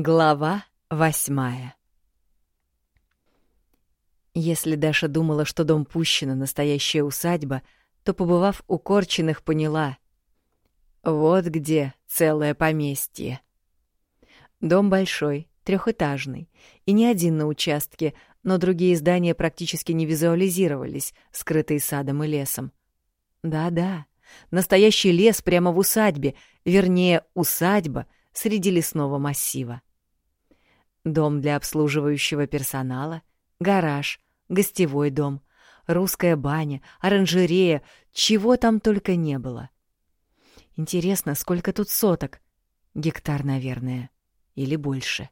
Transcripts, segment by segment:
Глава восьмая Если Даша думала, что дом Пущина — настоящая усадьба, то, побывав у Корчиных, поняла — вот где целое поместье. Дом большой, трехэтажный, и не один на участке, но другие здания практически не визуализировались, скрытые садом и лесом. Да-да, настоящий лес прямо в усадьбе, вернее, усадьба среди лесного массива дом для обслуживающего персонала, гараж, гостевой дом, русская баня, оранжерея, чего там только не было. Интересно, сколько тут соток? Гектар, наверное, или больше.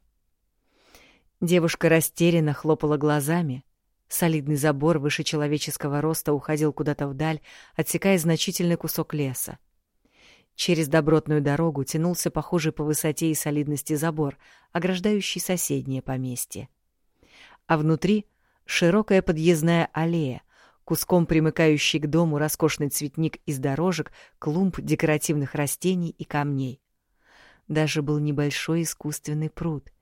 Девушка растерянно хлопала глазами. Солидный забор выше человеческого роста уходил куда-то вдаль, отсекая значительный кусок леса. Через добротную дорогу тянулся похожий по высоте и солидности забор, ограждающий соседнее поместье. А внутри — широкая подъездная аллея, куском примыкающий к дому роскошный цветник из дорожек, клумб декоративных растений и камней. Даже был небольшой искусственный пруд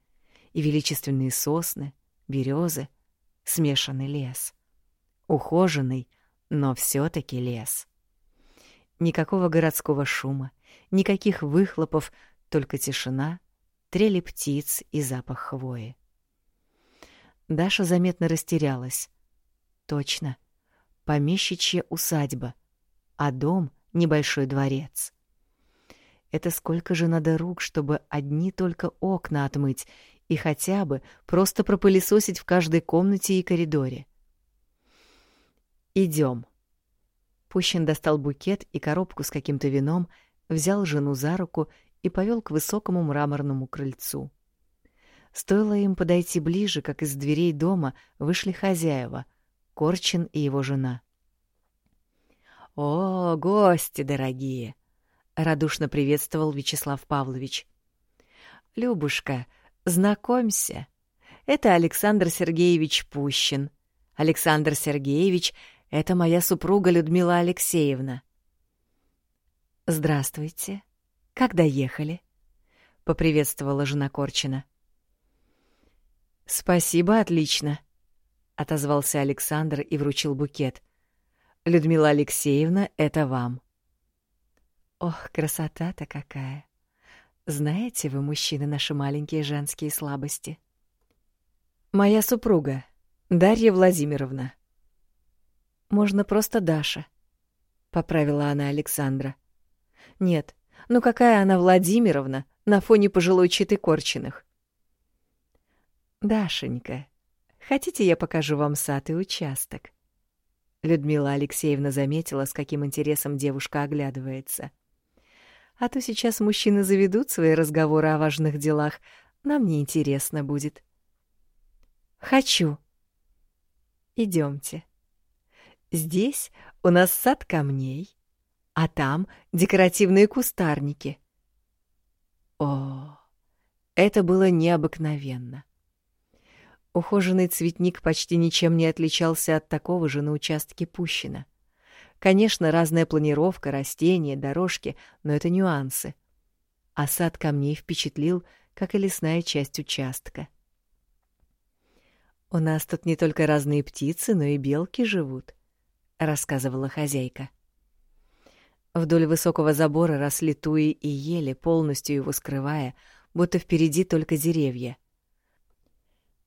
и величественные сосны, березы, смешанный лес. Ухоженный, но все-таки лес. Никакого городского шума, никаких выхлопов, только тишина, трели птиц и запах хвои. Даша заметно растерялась. Точно. Помещичья усадьба, а дом — небольшой дворец. Это сколько же надо рук, чтобы одни только окна отмыть и хотя бы просто пропылесосить в каждой комнате и коридоре. Идем. Пущин достал букет и коробку с каким-то вином, взял жену за руку и повел к высокому мраморному крыльцу. Стоило им подойти ближе, как из дверей дома вышли хозяева, Корчин и его жена. «О, гости дорогие!» — радушно приветствовал Вячеслав Павлович. «Любушка, знакомься, это Александр Сергеевич Пущин. Александр Сергеевич это моя супруга Людмила Алексеевна. Здравствуйте. Как доехали? поприветствовала жена Корчина. Спасибо, отлично, отозвался Александр и вручил букет. Людмила Алексеевна, это вам. Ох, красота-то какая. Знаете вы, мужчины, наши маленькие женские слабости. Моя супруга, Дарья Владимировна. Можно просто Даша, поправила она Александра. Нет, ну какая она Владимировна на фоне пожилой читы Корчиных? Дашенька, хотите, я покажу вам сад и участок? Людмила Алексеевна заметила, с каким интересом девушка оглядывается. А то сейчас мужчины заведут свои разговоры о важных делах, нам не интересно будет. Хочу. Идемте. Здесь у нас сад камней, а там декоративные кустарники. О, это было необыкновенно. Ухоженный цветник почти ничем не отличался от такого же на участке Пущина. Конечно, разная планировка, растения, дорожки, но это нюансы. А сад камней впечатлил, как и лесная часть участка. У нас тут не только разные птицы, но и белки живут. — рассказывала хозяйка. Вдоль высокого забора росли туи и ели, полностью его скрывая, будто впереди только деревья.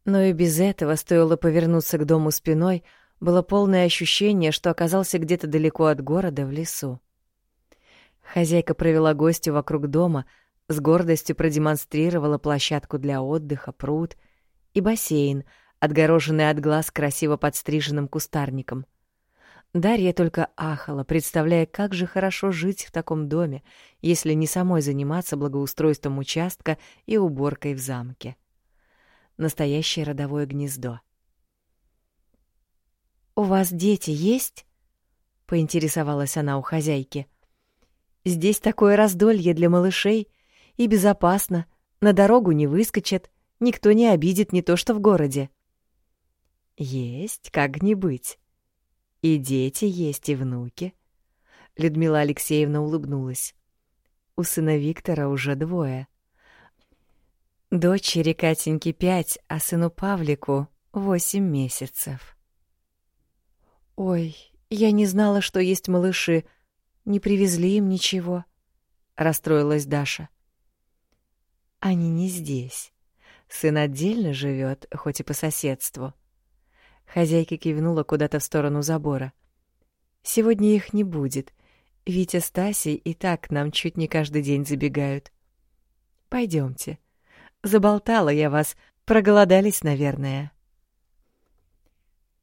Но и без этого стоило повернуться к дому спиной, было полное ощущение, что оказался где-то далеко от города в лесу. Хозяйка провела гостю вокруг дома, с гордостью продемонстрировала площадку для отдыха, пруд и бассейн, отгороженный от глаз красиво подстриженным кустарником — Дарья только ахала, представляя, как же хорошо жить в таком доме, если не самой заниматься благоустройством участка и уборкой в замке. Настоящее родовое гнездо. «У вас дети есть?» — поинтересовалась она у хозяйки. «Здесь такое раздолье для малышей и безопасно, на дорогу не выскочат, никто не обидит не то что в городе». «Есть, как не быть», и дети есть, и внуки. Людмила Алексеевна улыбнулась. У сына Виктора уже двое. Дочери Катеньки пять, а сыну Павлику восемь месяцев. «Ой, я не знала, что есть малыши. Не привезли им ничего», — расстроилась Даша. «Они не здесь. Сын отдельно живет, хоть и по соседству». Хозяйка кивнула куда-то в сторону забора. «Сегодня их не будет. Витя с Тасей и так нам чуть не каждый день забегают. Пойдемте. Заболтала я вас, проголодались, наверное.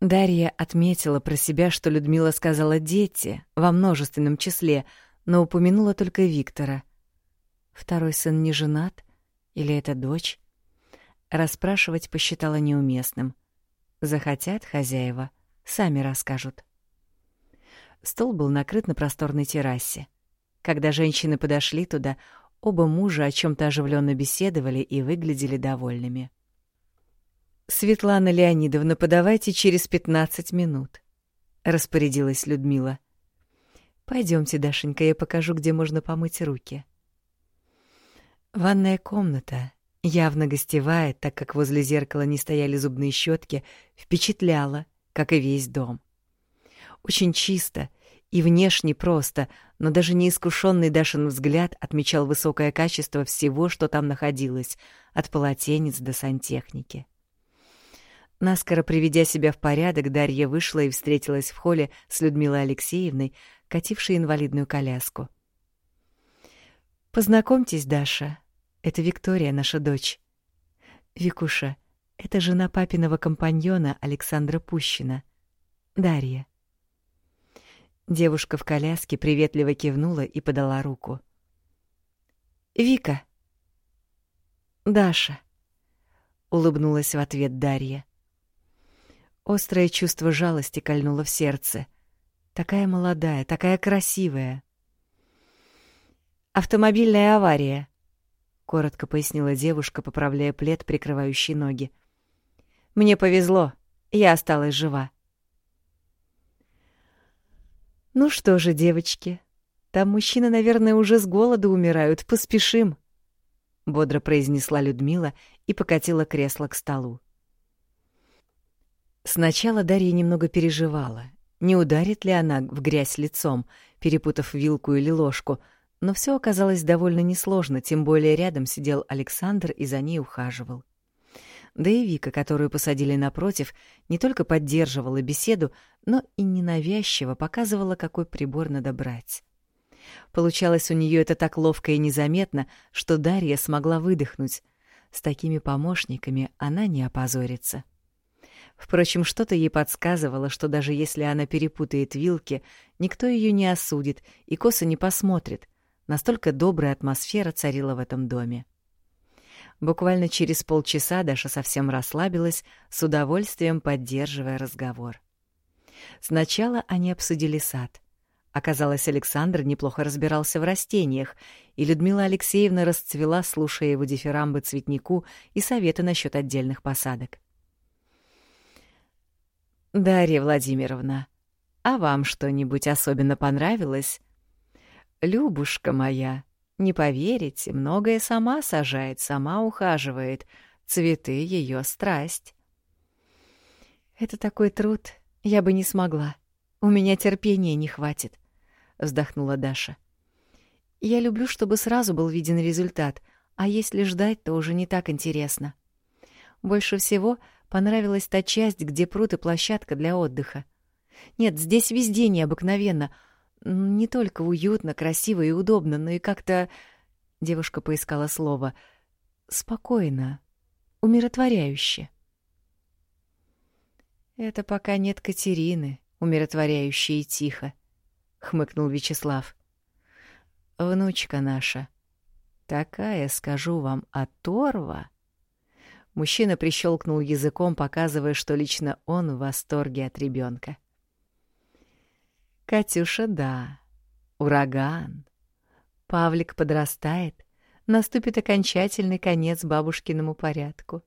Дарья отметила про себя, что Людмила сказала «дети» во множественном числе, но упомянула только Виктора. Второй сын не женат? Или это дочь? Расспрашивать посчитала неуместным. Захотят хозяева, сами расскажут. Стол был накрыт на просторной террасе. Когда женщины подошли туда, оба мужа о чем то оживленно беседовали и выглядели довольными. «Светлана Леонидовна, подавайте через пятнадцать минут», — распорядилась Людмила. Пойдемте, Дашенька, я покажу, где можно помыть руки». Ванная комната, явно гостевая, так как возле зеркала не стояли зубные щетки, впечатляла, как и весь дом. Очень чисто и внешне просто, но даже неискушенный Дашин взгляд отмечал высокое качество всего, что там находилось, от полотенец до сантехники. Наскоро приведя себя в порядок, Дарья вышла и встретилась в холле с Людмилой Алексеевной, катившей инвалидную коляску. «Познакомьтесь, Даша. Это Виктория, наша дочь. Викуша, это жена папиного компаньона Александра Пущина. Дарья». Девушка в коляске приветливо кивнула и подала руку. «Вика!» «Даша!» — улыбнулась в ответ Дарья. Острое чувство жалости кольнуло в сердце. Такая молодая, такая красивая. «Автомобильная авария», — коротко пояснила девушка, поправляя плед, прикрывающий ноги. «Мне повезло, я осталась жива». «Ну что же, девочки, там мужчины, наверное, уже с голоду умирают, поспешим», — бодро произнесла Людмила и покатила кресло к столу. Сначала Дарья немного переживала, не ударит ли она в грязь лицом, перепутав вилку или ложку, но все оказалось довольно несложно, тем более рядом сидел Александр и за ней ухаживал. Да и Вика, которую посадили напротив, не только поддерживала беседу, но и ненавязчиво показывала, какой прибор надо брать. Получалось у нее это так ловко и незаметно, что Дарья смогла выдохнуть. С такими помощниками она не опозорится. Впрочем, что-то ей подсказывало, что даже если она перепутает вилки, никто ее не осудит и косо не посмотрит. Настолько добрая атмосфера царила в этом доме. Буквально через полчаса Даша совсем расслабилась, с удовольствием поддерживая разговор. Сначала они обсудили сад. Оказалось, Александр неплохо разбирался в растениях, и Людмила Алексеевна расцвела, слушая его дифирамбы цветнику и советы насчет отдельных посадок. «Дарья Владимировна, а вам что-нибудь особенно понравилось?» «Любушка моя», не поверите, многое сама сажает, сама ухаживает. Цветы — ее страсть. «Это такой труд, я бы не смогла. У меня терпения не хватит», — вздохнула Даша. «Я люблю, чтобы сразу был виден результат, а если ждать, то уже не так интересно. Больше всего понравилась та часть, где пруд и площадка для отдыха. Нет, здесь везде необыкновенно — не только уютно, красиво и удобно, но и как-то... Девушка поискала слово. Спокойно, умиротворяюще. «Это пока нет Катерины, умиротворяющей и тихо», — хмыкнул Вячеслав. «Внучка наша, такая, скажу вам, оторва». Мужчина прищелкнул языком, показывая, что лично он в восторге от ребенка. Катюша, да. Ураган. Павлик подрастает. Наступит окончательный конец бабушкиному порядку.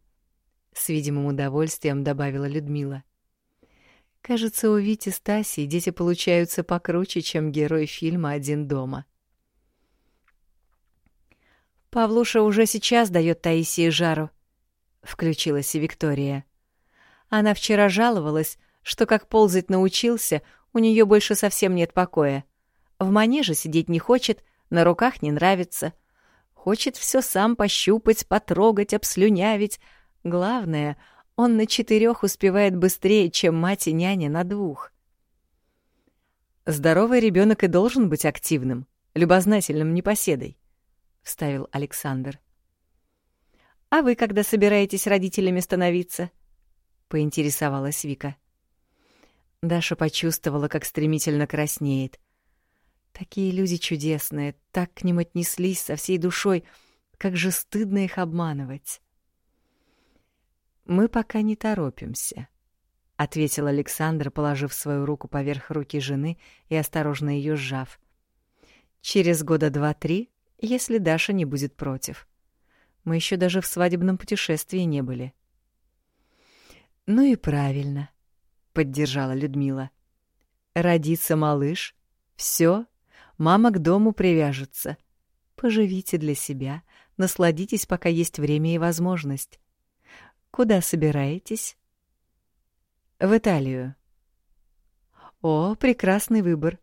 С видимым удовольствием добавила Людмила. Кажется, у Вити Стаси дети получаются покруче, чем герой фильма «Один дома». Павлуша уже сейчас дает Таисии жару», — включилась и Виктория. Она вчера жаловалась, что как ползать научился, у нее больше совсем нет покоя. В манеже сидеть не хочет, на руках не нравится. Хочет все сам пощупать, потрогать, обслюнявить. Главное, он на четырех успевает быстрее, чем мать и няня на двух. Здоровый ребенок и должен быть активным, любознательным непоседой, вставил Александр. А вы когда собираетесь родителями становиться? поинтересовалась Вика. Даша почувствовала, как стремительно краснеет. Такие люди чудесные, так к ним отнеслись со всей душой, как же стыдно их обманывать. Мы пока не торопимся, ответил Александр, положив свою руку поверх руки жены и осторожно ее сжав. Через года два-три, если Даша не будет против. Мы еще даже в свадебном путешествии не были. Ну и правильно, поддержала Людмила. Родится малыш, все, мама к дому привяжется. Поживите для себя, насладитесь, пока есть время и возможность. Куда собираетесь? В Италию. О, прекрасный выбор.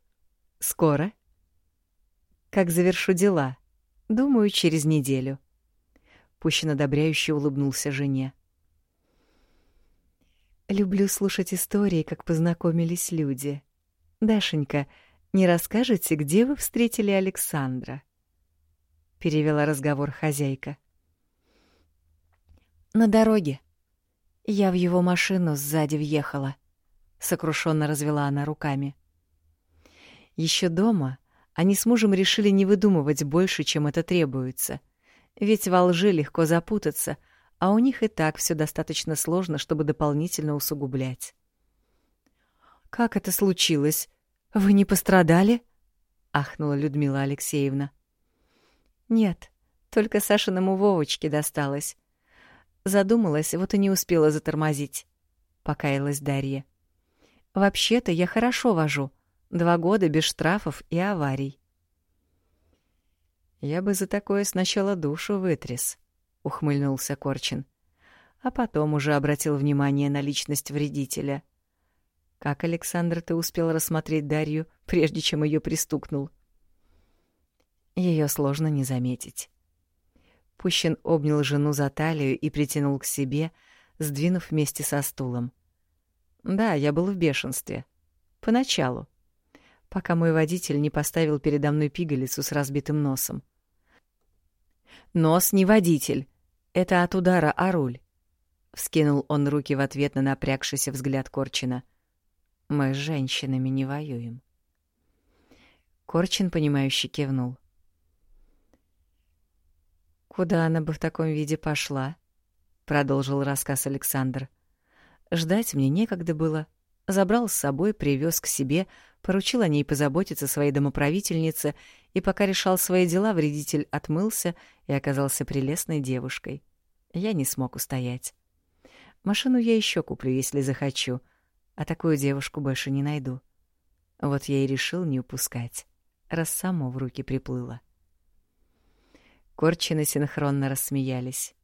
Скоро? Как завершу дела? Думаю, через неделю. Пущин одобряюще улыбнулся жене. Люблю слушать истории, как познакомились люди. Дашенька, не расскажете, где вы встретили Александра? Перевела разговор хозяйка. На дороге. Я в его машину сзади въехала. Сокрушенно развела она руками. Еще дома они с мужем решили не выдумывать больше, чем это требуется. Ведь во лжи легко запутаться — а у них и так все достаточно сложно, чтобы дополнительно усугублять. «Как это случилось? Вы не пострадали?» — ахнула Людмила Алексеевна. «Нет, только Сашиному Вовочке досталось. Задумалась, вот и не успела затормозить», — покаялась Дарья. «Вообще-то я хорошо вожу. Два года без штрафов и аварий». «Я бы за такое сначала душу вытряс», ухмыльнулся Корчин. А потом уже обратил внимание на личность вредителя. Как Александр ты успел рассмотреть Дарью, прежде чем ее пристукнул? Ее сложно не заметить. Пущин обнял жену за талию и притянул к себе, сдвинув вместе со стулом. Да, я был в бешенстве. Поначалу. Пока мой водитель не поставил передо мной пигалицу с разбитым носом. Нос не водитель, это от удара о руль. Вскинул он руки в ответ на напрягшийся взгляд Корчина. Мы с женщинами не воюем. Корчин, понимающе кивнул. «Куда она бы в таком виде пошла?» — продолжил рассказ Александр. «Ждать мне некогда было. Забрал с собой, привез к себе, поручил о ней позаботиться своей домоправительнице, и пока решал свои дела, вредитель отмылся и оказался прелестной девушкой. Я не смог устоять. Машину я еще куплю, если захочу, а такую девушку больше не найду. Вот я и решил не упускать, раз само в руки приплыло. Корчины синхронно рассмеялись.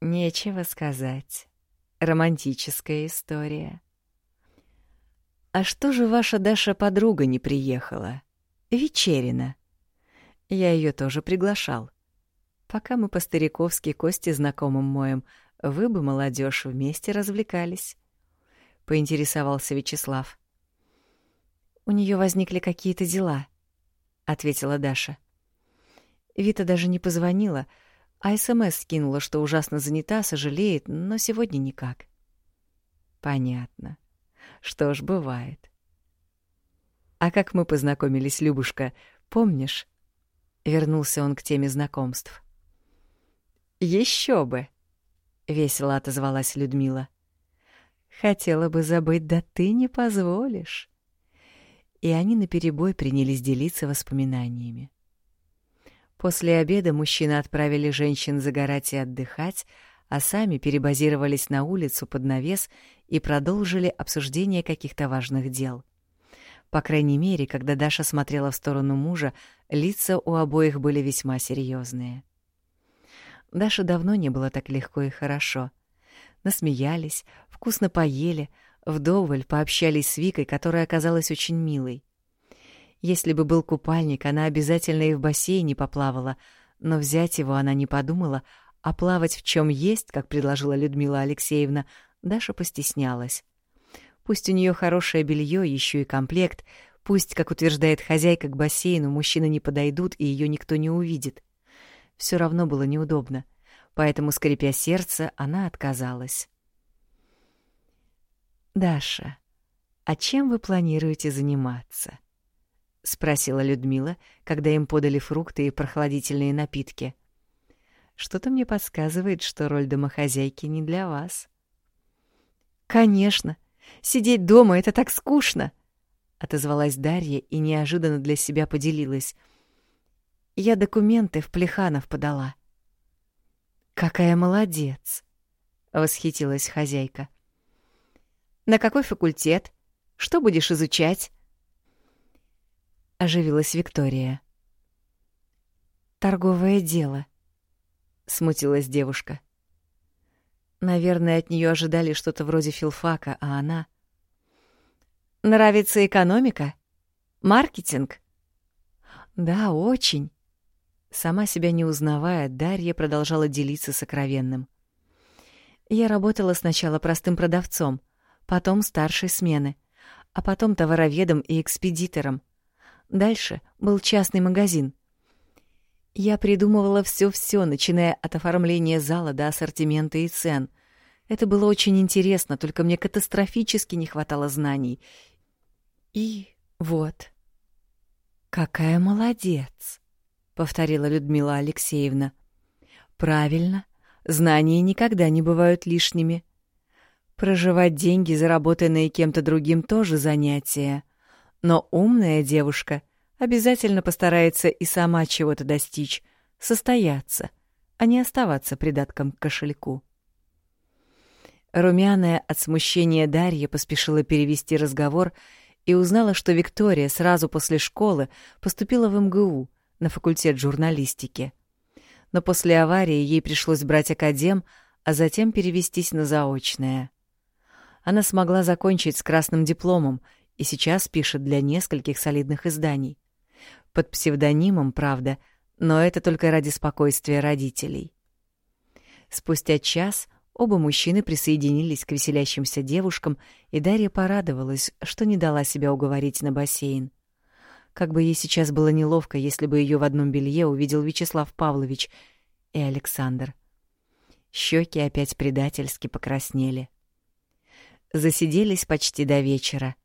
Нечего сказать. Романтическая история. А что же ваша Даша подруга не приехала? Вечерина. Я ее тоже приглашал. Пока мы по-стариковски кости знакомым моем, вы бы, молодежь, вместе развлекались. Поинтересовался Вячеслав. У нее возникли какие-то дела, ответила Даша. Вита даже не позвонила, а СМС скинула, что ужасно занята, сожалеет, но сегодня никак. Понятно. Что ж, бывает. А как мы познакомились, Любушка, помнишь? Вернулся он к теме знакомств. Еще бы, весело отозвалась Людмила. Хотела бы забыть, да ты не позволишь. И они наперебой принялись делиться воспоминаниями. После обеда мужчины отправили женщин загорать и отдыхать, а сами перебазировались на улицу под навес и продолжили обсуждение каких-то важных дел. По крайней мере, когда Даша смотрела в сторону мужа, Лица у обоих были весьма серьезные. Даша давно не было так легко и хорошо. Насмеялись, вкусно поели, вдоволь пообщались с Викой, которая оказалась очень милой. Если бы был купальник, она обязательно и в бассейне поплавала, но взять его она не подумала, а плавать в чем есть, как предложила Людмила Алексеевна, Даша постеснялась. Пусть у нее хорошее белье, еще и комплект, пусть, как утверждает хозяйка, к бассейну мужчины не подойдут и ее никто не увидит. Все равно было неудобно, поэтому, скрипя сердце, она отказалась. «Даша, а чем вы планируете заниматься?» — спросила Людмила, когда им подали фрукты и прохладительные напитки. «Что-то мне подсказывает, что роль домохозяйки не для вас». «Конечно! Сидеть дома — это так скучно!» — отозвалась Дарья и неожиданно для себя поделилась. «Я документы в Плеханов подала». «Какая молодец!» — восхитилась хозяйка. «На какой факультет? Что будешь изучать?» оживилась Виктория. Торговое дело, смутилась девушка. Наверное, от нее ожидали что-то вроде филфака, а она Нравится экономика? Маркетинг? Да, очень. Сама себя не узнавая, Дарья продолжала делиться сокровенным. Я работала сначала простым продавцом, потом старшей смены, а потом товароведом и экспедитором. Дальше был частный магазин. Я придумывала все-все, начиная от оформления зала до ассортимента и цен. Это было очень интересно, только мне катастрофически не хватало знаний. И вот. «Какая молодец!» — повторила Людмила Алексеевна. «Правильно, знания никогда не бывают лишними. Проживать деньги, заработанные кем-то другим, тоже занятие. Но умная девушка обязательно постарается и сама чего-то достичь, состояться, а не оставаться придатком к кошельку. Румяная от смущения Дарья поспешила перевести разговор и узнала, что Виктория сразу после школы поступила в МГУ на факультет журналистики. Но после аварии ей пришлось брать академ, а затем перевестись на заочное. Она смогла закончить с красным дипломом и сейчас пишет для нескольких солидных изданий. Под псевдонимом, правда, но это только ради спокойствия родителей. Спустя час оба мужчины присоединились к веселящимся девушкам, и Дарья порадовалась, что не дала себя уговорить на бассейн. Как бы ей сейчас было неловко, если бы ее в одном белье увидел Вячеслав Павлович и Александр. Щеки опять предательски покраснели. Засиделись почти до вечера —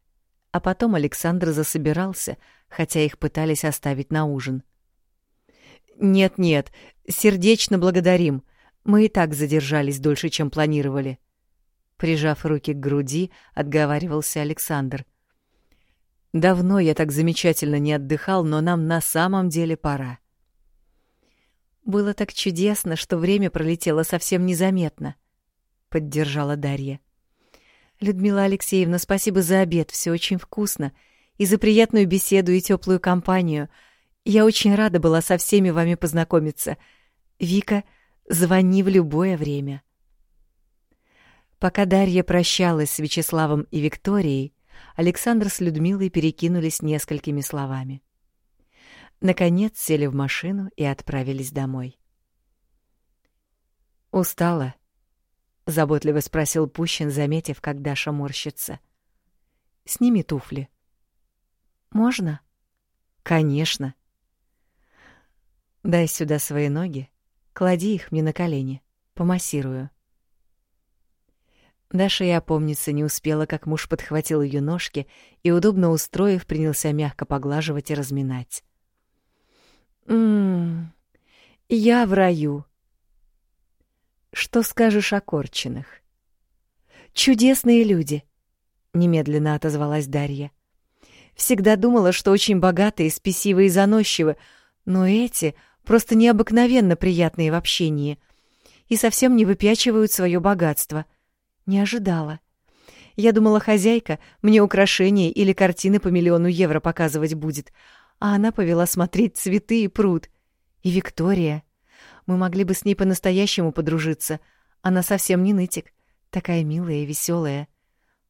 а потом Александр засобирался, хотя их пытались оставить на ужин. «Нет-нет, сердечно благодарим. Мы и так задержались дольше, чем планировали». Прижав руки к груди, отговаривался Александр. «Давно я так замечательно не отдыхал, но нам на самом деле пора». «Было так чудесно, что время пролетело совсем незаметно», — поддержала Дарья. Людмила Алексеевна, спасибо за обед, все очень вкусно. И за приятную беседу и теплую компанию. Я очень рада была со всеми вами познакомиться. Вика, звони в любое время. Пока Дарья прощалась с Вячеславом и Викторией, Александр с Людмилой перекинулись несколькими словами. Наконец сели в машину и отправились домой. «Устала», — заботливо спросил Пущин, заметив, как Даша морщится. «Сними туфли». «Можно?» «Конечно». «Дай сюда свои ноги, клади их мне на колени, помассирую». Даша и опомниться не успела, как муж подхватил ее ножки и, удобно устроив, принялся мягко поглаживать и разминать. «М-м, я в раю», что скажешь о Корчиных? Чудесные люди, немедленно отозвалась Дарья. Всегда думала, что очень богатые, спесивые и заносчивы, но эти просто необыкновенно приятные в общении и совсем не выпячивают свое богатство. Не ожидала. Я думала, хозяйка мне украшения или картины по миллиону евро показывать будет, а она повела смотреть цветы и пруд. И Виктория. Мы могли бы с ней по-настоящему подружиться. Она совсем не нытик, такая милая и веселая.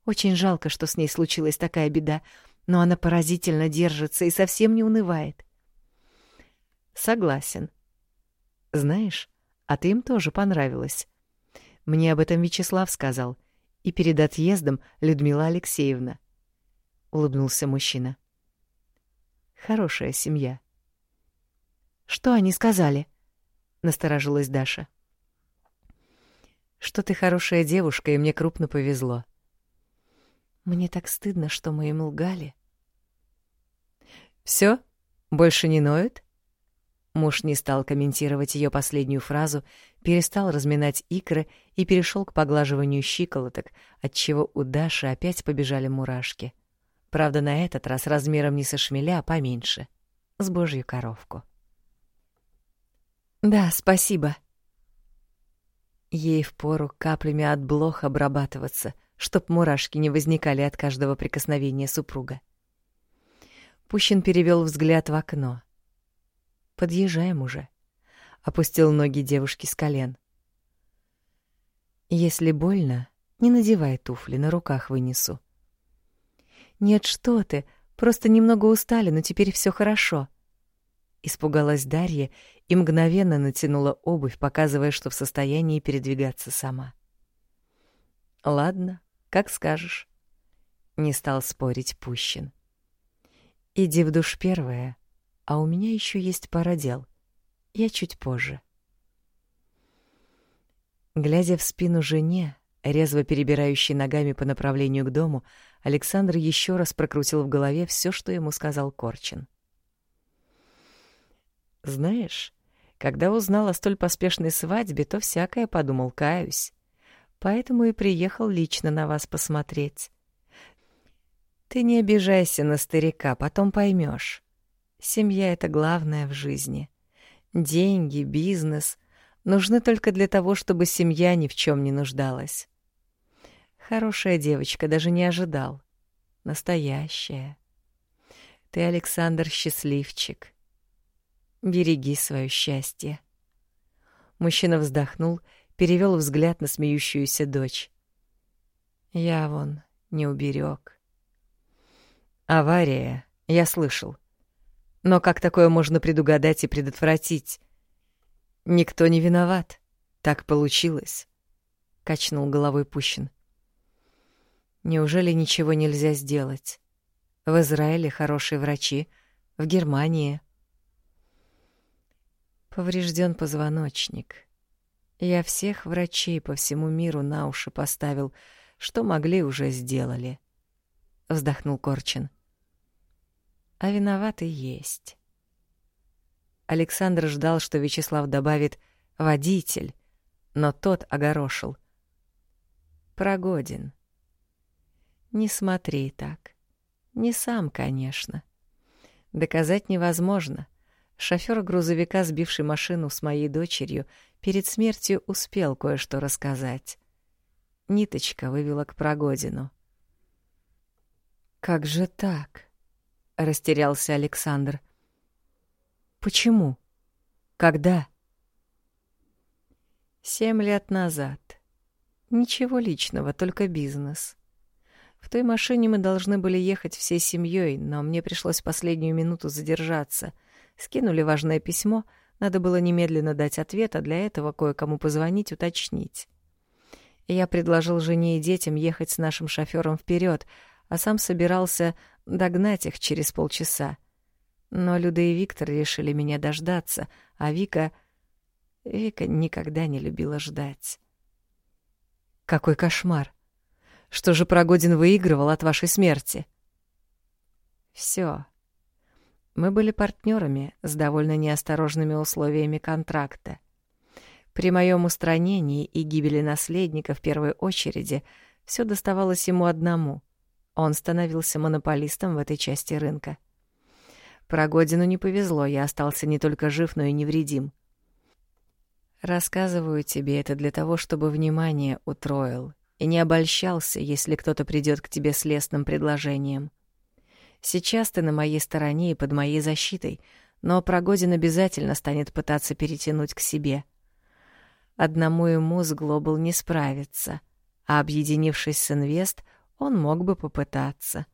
Очень жалко, что с ней случилась такая беда, но она поразительно держится и совсем не унывает. Согласен. Знаешь, а ты им тоже понравилась. Мне об этом Вячеслав сказал, и перед отъездом Людмила Алексеевна. Улыбнулся мужчина. Хорошая семья. Что они сказали? Насторожилась Даша. Что ты хорошая девушка, и мне крупно повезло. Мне так стыдно, что мы им лгали. Все? Больше не ноет? Муж не стал комментировать ее последнюю фразу, перестал разминать икры и перешел к поглаживанию щиколоток, отчего у Даши опять побежали мурашки. Правда, на этот раз размером не со шмеля, а поменьше. С божью коровку. «Да, спасибо». Ей впору каплями от блох обрабатываться, чтоб мурашки не возникали от каждого прикосновения супруга. Пущин перевел взгляд в окно. Подъезжаем уже. Опустил ноги девушки с колен. Если больно, не надевай туфли, на руках вынесу. Нет, что ты, просто немного устали, но теперь все хорошо. Испугалась Дарья и мгновенно натянула обувь, показывая, что в состоянии передвигаться сама. Ладно, как скажешь. Не стал спорить Пущин. Иди в душ первая, а у меня еще есть пара дел. Я чуть позже. Глядя в спину жене, резво перебирающей ногами по направлению к дому, Александр еще раз прокрутил в голове все, что ему сказал Корчин. «Знаешь, когда узнал о столь поспешной свадьбе, то всякое подумал, каюсь. Поэтому и приехал лично на вас посмотреть. Ты не обижайся на старика, потом поймешь. Семья — это главное в жизни. Деньги, бизнес нужны только для того, чтобы семья ни в чем не нуждалась. Хорошая девочка, даже не ожидал. Настоящая. Ты, Александр, счастливчик. Береги свое счастье. Мужчина вздохнул, перевел взгляд на смеющуюся дочь. Я вон не уберег. Авария, я слышал. Но как такое можно предугадать и предотвратить? Никто не виноват. Так получилось. Качнул головой Пущин. Неужели ничего нельзя сделать? В Израиле хорошие врачи, в Германии. Поврежден позвоночник. Я всех врачей по всему миру на уши поставил, что могли уже сделали. Вздохнул Корчин а виноватый есть. Александр ждал, что Вячеслав добавит «водитель», но тот огорошил. «Прогодин». «Не смотри так. Не сам, конечно. Доказать невозможно. Шофёр грузовика, сбивший машину с моей дочерью, перед смертью успел кое-что рассказать. Ниточка вывела к Прогодину. «Как же так?» растерялся Александр. Почему? Когда? Семь лет назад. Ничего личного, только бизнес. В той машине мы должны были ехать всей семьей, но мне пришлось последнюю минуту задержаться. Скинули важное письмо, надо было немедленно дать ответ, а для этого кое-кому позвонить, уточнить. Я предложил жене и детям ехать с нашим шофёром вперед, а сам собирался догнать их через полчаса. Но Люда и Виктор решили меня дождаться, а Вика... Вика никогда не любила ждать. Какой кошмар! Что же Прогодин выигрывал от вашей смерти? Все. Мы были партнерами с довольно неосторожными условиями контракта. При моем устранении и гибели наследника в первой очереди все доставалось ему одному. Он становился монополистом в этой части рынка. Прогодину не повезло, я остался не только жив, но и невредим. Рассказываю тебе это для того, чтобы внимание утроил и не обольщался, если кто-то придет к тебе с лестным предложением. Сейчас ты на моей стороне и под моей защитой, но Прогодин обязательно станет пытаться перетянуть к себе. Одному ему с Глобал не справиться, а объединившись с Инвест, он мог бы попытаться.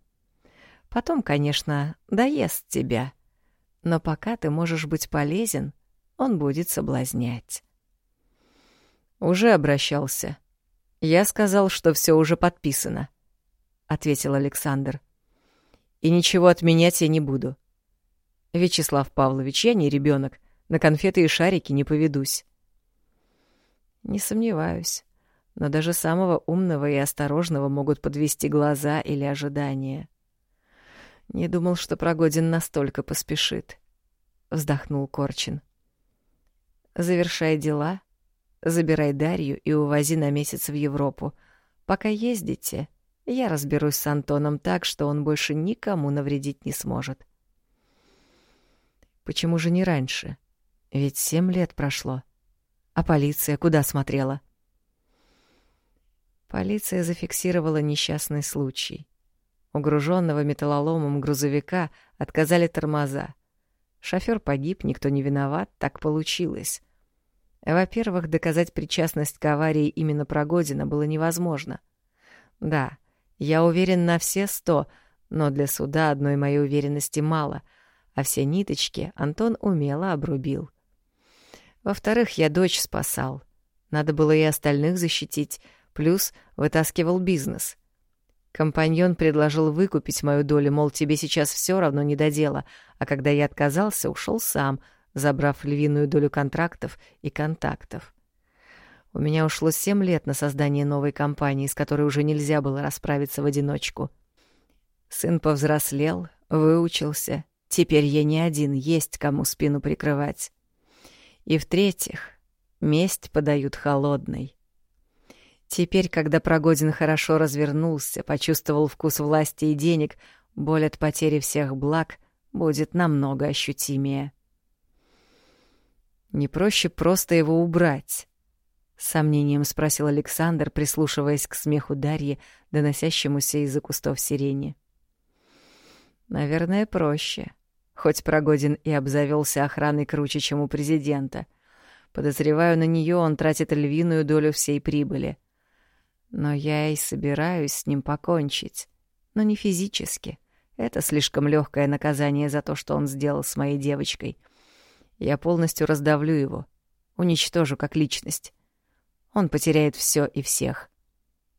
Потом, конечно, доест тебя, но пока ты можешь быть полезен, он будет соблазнять. Уже обращался. Я сказал, что все уже подписано, ответил Александр. И ничего отменять я не буду. Вячеслав Павлович, я не ребенок, на конфеты и шарики не поведусь. Не сомневаюсь, но даже самого умного и осторожного могут подвести глаза или ожидания. Не думал, что Прогодин настолько поспешит, вздохнул Корчин. Завершай дела, забирай Дарью и увози на месяц в Европу. Пока ездите, я разберусь с Антоном так, что он больше никому навредить не сможет. Почему же не раньше? Ведь семь лет прошло. А полиция куда смотрела? Полиция зафиксировала несчастный случай. У груженного металлоломом грузовика отказали тормоза. Шофер погиб, никто не виноват, так получилось. Во-первых, доказать причастность к аварии именно Прогодина было невозможно. Да, я уверен на все сто, но для суда одной моей уверенности мало, а все ниточки Антон умело обрубил. Во-вторых, я дочь спасал. Надо было и остальных защитить, плюс вытаскивал бизнес — Компаньон предложил выкупить мою долю, мол, тебе сейчас все равно не до дела, а когда я отказался, ушел сам, забрав львиную долю контрактов и контактов. У меня ушло семь лет на создание новой компании, с которой уже нельзя было расправиться в одиночку. Сын повзрослел, выучился. Теперь я не один, есть кому спину прикрывать. И в-третьих, месть подают холодной. Теперь, когда Прогодин хорошо развернулся, почувствовал вкус власти и денег, боль от потери всех благ будет намного ощутимее. «Не проще просто его убрать?» — с сомнением спросил Александр, прислушиваясь к смеху Дарьи, доносящемуся из-за кустов сирени. «Наверное, проще. Хоть Прогодин и обзавелся охраной круче, чем у президента. Подозреваю, на нее он тратит львиную долю всей прибыли. Но я и собираюсь с ним покончить. Но не физически. Это слишком легкое наказание за то, что он сделал с моей девочкой. Я полностью раздавлю его, уничтожу как личность. Он потеряет все и всех.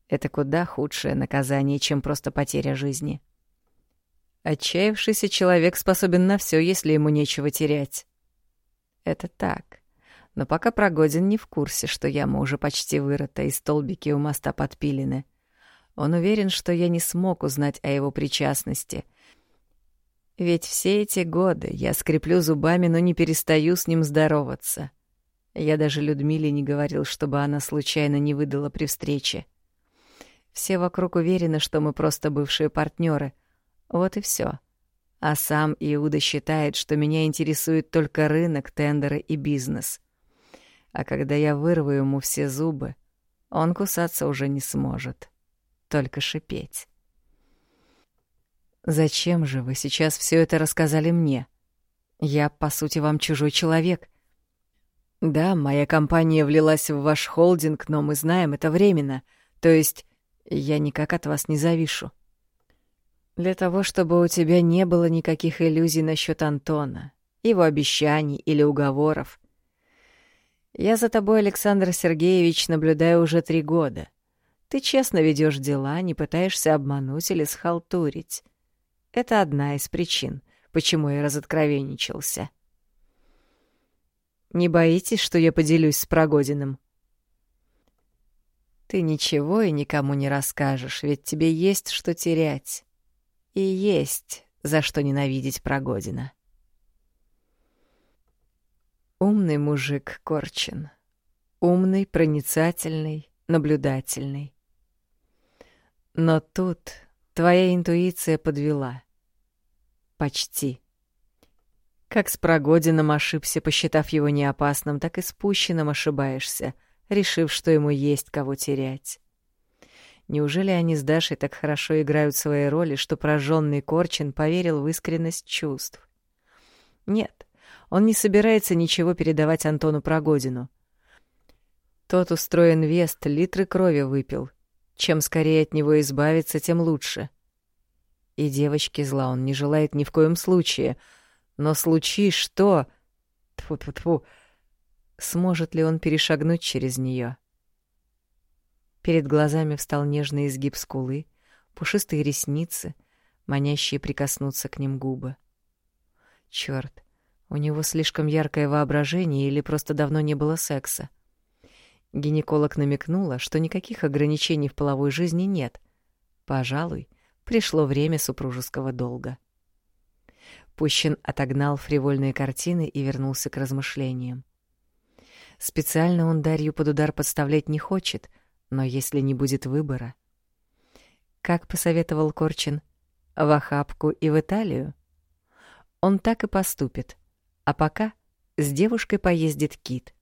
Это куда худшее наказание, чем просто потеря жизни. Отчаявшийся человек способен на все, если ему нечего терять. Это так но пока Прогодин не в курсе, что яма уже почти вырыта и столбики у моста подпилены. Он уверен, что я не смог узнать о его причастности. Ведь все эти годы я скреплю зубами, но не перестаю с ним здороваться. Я даже Людмиле не говорил, чтобы она случайно не выдала при встрече. Все вокруг уверены, что мы просто бывшие партнеры. Вот и все. А сам Иуда считает, что меня интересует только рынок, тендеры и бизнес. А когда я вырву ему все зубы, он кусаться уже не сможет, только шипеть. «Зачем же вы сейчас все это рассказали мне? Я, по сути, вам чужой человек. Да, моя компания влилась в ваш холдинг, но мы знаем, это временно. То есть я никак от вас не завишу. Для того, чтобы у тебя не было никаких иллюзий насчет Антона, его обещаний или уговоров, я за тобой, Александр Сергеевич, наблюдаю уже три года. Ты честно ведешь дела, не пытаешься обмануть или схалтурить. Это одна из причин, почему я разоткровенничался. Не боитесь, что я поделюсь с Прогодиным? Ты ничего и никому не расскажешь, ведь тебе есть что терять. И есть за что ненавидеть Прогодина. Умный мужик Корчин. Умный, проницательный, наблюдательный. Но тут твоя интуиция подвела. Почти. Как с Прогодином ошибся, посчитав его неопасным, так и с Пущиным ошибаешься, решив, что ему есть кого терять. Неужели они с Дашей так хорошо играют свои роли, что прожженный Корчин поверил в искренность чувств? Нет, он не собирается ничего передавать Антону Прогодину. Тот устроен вест, литры крови выпил. Чем скорее от него избавиться, тем лучше. И девочке зла он не желает ни в коем случае. Но случись что... тфу тфу тфу Сможет ли он перешагнуть через нее? Перед глазами встал нежный изгиб скулы, пушистые ресницы, манящие прикоснуться к ним губы. Чёрт, у него слишком яркое воображение или просто давно не было секса. Гинеколог намекнула, что никаких ограничений в половой жизни нет. Пожалуй, пришло время супружеского долга. Пущин отогнал фривольные картины и вернулся к размышлениям. Специально он Дарью под удар подставлять не хочет, но если не будет выбора... Как посоветовал Корчин, в охапку и в Италию? Он так и поступит. А пока с девушкой поездит Кит.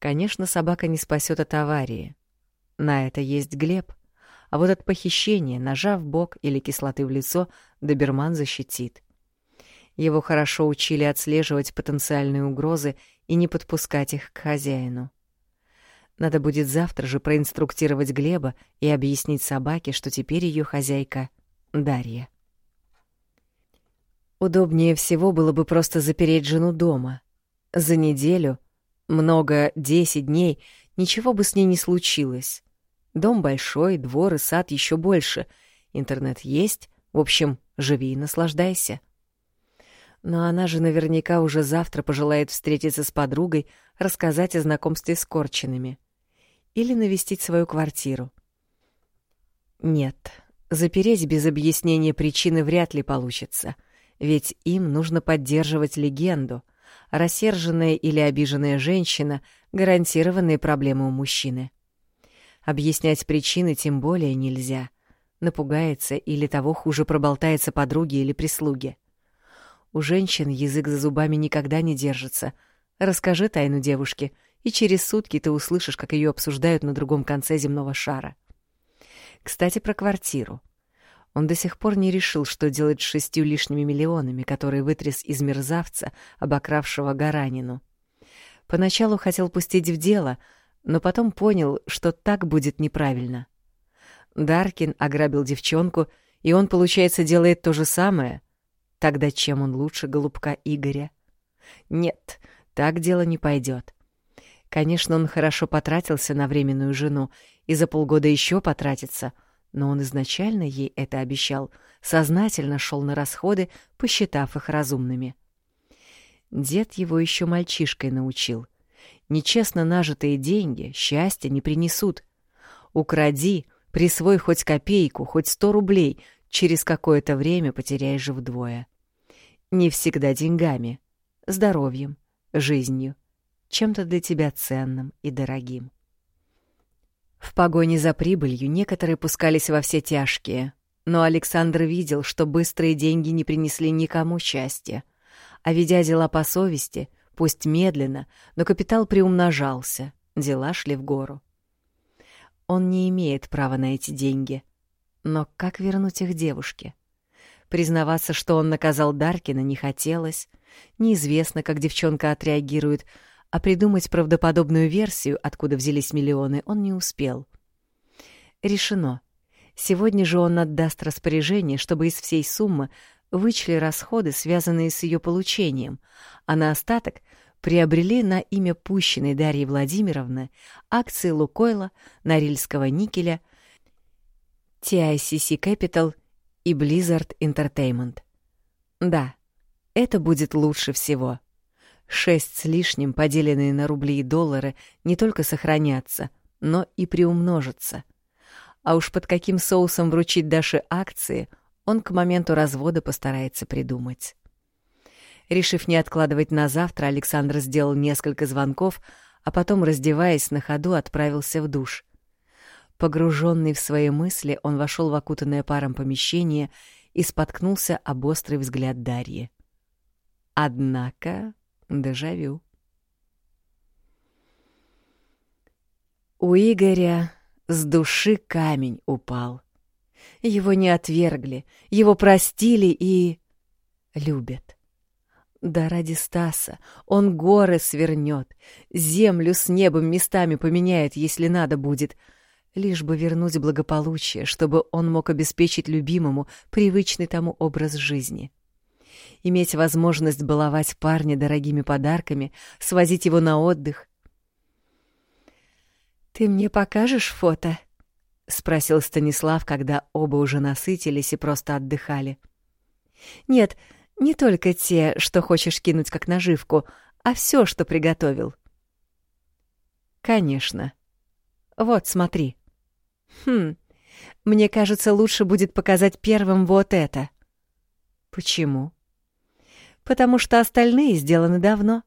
Конечно, собака не спасет от аварии. На это есть Глеб. А вот от похищения, ножа в бок или кислоты в лицо, доберман защитит. Его хорошо учили отслеживать потенциальные угрозы и не подпускать их к хозяину. Надо будет завтра же проинструктировать Глеба и объяснить собаке, что теперь ее хозяйка — Дарья. Удобнее всего было бы просто запереть жену дома. За неделю много, десять дней, ничего бы с ней не случилось. Дом большой, двор и сад еще больше. Интернет есть, в общем, живи и наслаждайся. Но она же наверняка уже завтра пожелает встретиться с подругой, рассказать о знакомстве с Корчинами. Или навестить свою квартиру. Нет, запереть без объяснения причины вряд ли получится, ведь им нужно поддерживать легенду — рассерженная или обиженная женщина — гарантированные проблемы у мужчины. Объяснять причины тем более нельзя. Напугается или того хуже проболтается подруге или прислуге. У женщин язык за зубами никогда не держится. Расскажи тайну девушке, и через сутки ты услышишь, как ее обсуждают на другом конце земного шара. Кстати, про квартиру. Он до сих пор не решил, что делать с шестью лишними миллионами, которые вытряс из мерзавца, обокравшего Гаранину. Поначалу хотел пустить в дело, но потом понял, что так будет неправильно. Даркин ограбил девчонку, и он, получается, делает то же самое. Тогда чем он лучше голубка Игоря? Нет, так дело не пойдет. Конечно, он хорошо потратился на временную жену и за полгода еще потратится — но он изначально ей это обещал, сознательно шел на расходы, посчитав их разумными. Дед его еще мальчишкой научил. Нечестно нажитые деньги счастья не принесут. Укради, присвой хоть копейку, хоть сто рублей, через какое-то время потеряешь вдвое. Не всегда деньгами, здоровьем, жизнью, чем-то для тебя ценным и дорогим. В погоне за прибылью некоторые пускались во все тяжкие, но Александр видел, что быстрые деньги не принесли никому счастья. А ведя дела по совести, пусть медленно, но капитал приумножался, дела шли в гору. Он не имеет права на эти деньги. Но как вернуть их девушке? Признаваться, что он наказал Даркина, не хотелось. Неизвестно, как девчонка отреагирует, а придумать правдоподобную версию, откуда взялись миллионы, он не успел. Решено. Сегодня же он отдаст распоряжение, чтобы из всей суммы вычли расходы, связанные с ее получением, а на остаток приобрели на имя пущенной Дарьи Владимировны акции Лукойла, Норильского никеля, TICC Capital и Blizzard Entertainment. Да, это будет лучше всего. Шесть с лишним, поделенные на рубли и доллары, не только сохранятся, но и приумножатся. А уж под каким соусом вручить Даше акции, он к моменту развода постарается придумать. Решив не откладывать на завтра, Александр сделал несколько звонков, а потом, раздеваясь на ходу, отправился в душ. Погруженный в свои мысли, он вошел в окутанное паром помещение и споткнулся об острый взгляд Дарьи. Однако Дежавю. У Игоря С души камень упал. Его не отвергли, его простили и... любят. Да ради Стаса он горы свернет, землю с небом местами поменяет, если надо будет, лишь бы вернуть благополучие, чтобы он мог обеспечить любимому привычный тому образ жизни. Иметь возможность баловать парня дорогими подарками, свозить его на отдых. «Ты мне покажешь фото?» — спросил Станислав, когда оба уже насытились и просто отдыхали. «Нет, — не только те, что хочешь кинуть как наживку, а все, что приготовил. Конечно. Вот, смотри. Хм, мне кажется, лучше будет показать первым вот это. Почему? Потому что остальные сделаны давно,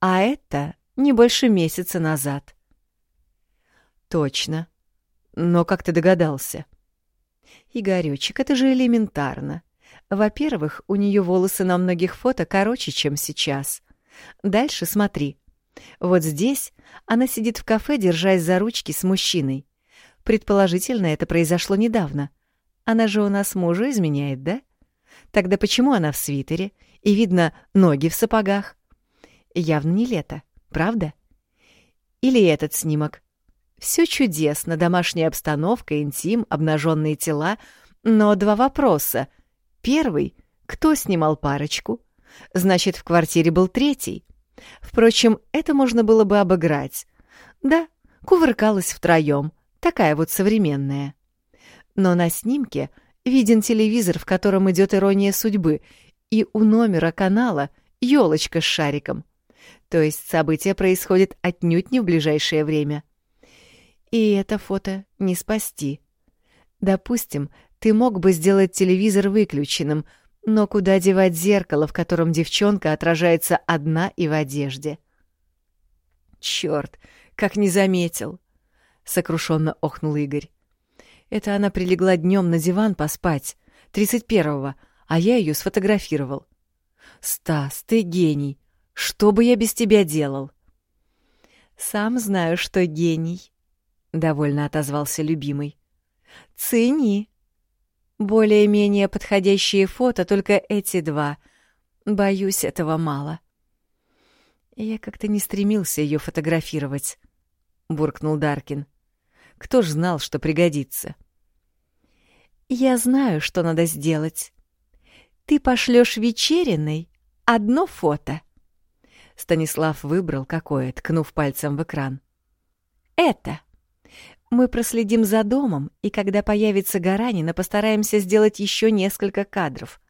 а это не больше месяца назад. Точно. Но как ты догадался? Игорёчек, это же элементарно. Во-первых, у нее волосы на многих фото короче, чем сейчас. Дальше смотри. Вот здесь она сидит в кафе, держась за ручки с мужчиной. Предположительно, это произошло недавно. Она же у нас мужу изменяет, да? Тогда почему она в свитере? И видно ноги в сапогах. Явно не лето, правда? Или этот снимок. Все чудесно, домашняя обстановка, интим, обнаженные тела, но два вопроса — Первый — кто снимал парочку? Значит, в квартире был третий. Впрочем, это можно было бы обыграть. Да, кувыркалась втроем, такая вот современная. Но на снимке виден телевизор, в котором идет ирония судьбы, и у номера канала елочка с шариком. То есть событие происходит отнюдь не в ближайшее время. И это фото не спасти. Допустим, ты мог бы сделать телевизор выключенным, но куда девать зеркало, в котором девчонка отражается одна и в одежде? Черт, как не заметил! Сокрушенно охнул Игорь. Это она прилегла днем на диван поспать, тридцать первого, а я ее сфотографировал. Стас, ты гений! Что бы я без тебя делал? Сам знаю, что гений, довольно отозвался любимый. Цени. Более-менее подходящие фото только эти два. Боюсь, этого мало. Я как-то не стремился ее фотографировать, буркнул Даркин. Кто ж знал, что пригодится? Я знаю, что надо сделать. Ты пошлешь вечериной одно фото. Станислав выбрал какое, ткнув пальцем в экран. Это. Мы проследим за домом, и когда появится Гаранина, постараемся сделать еще несколько кадров.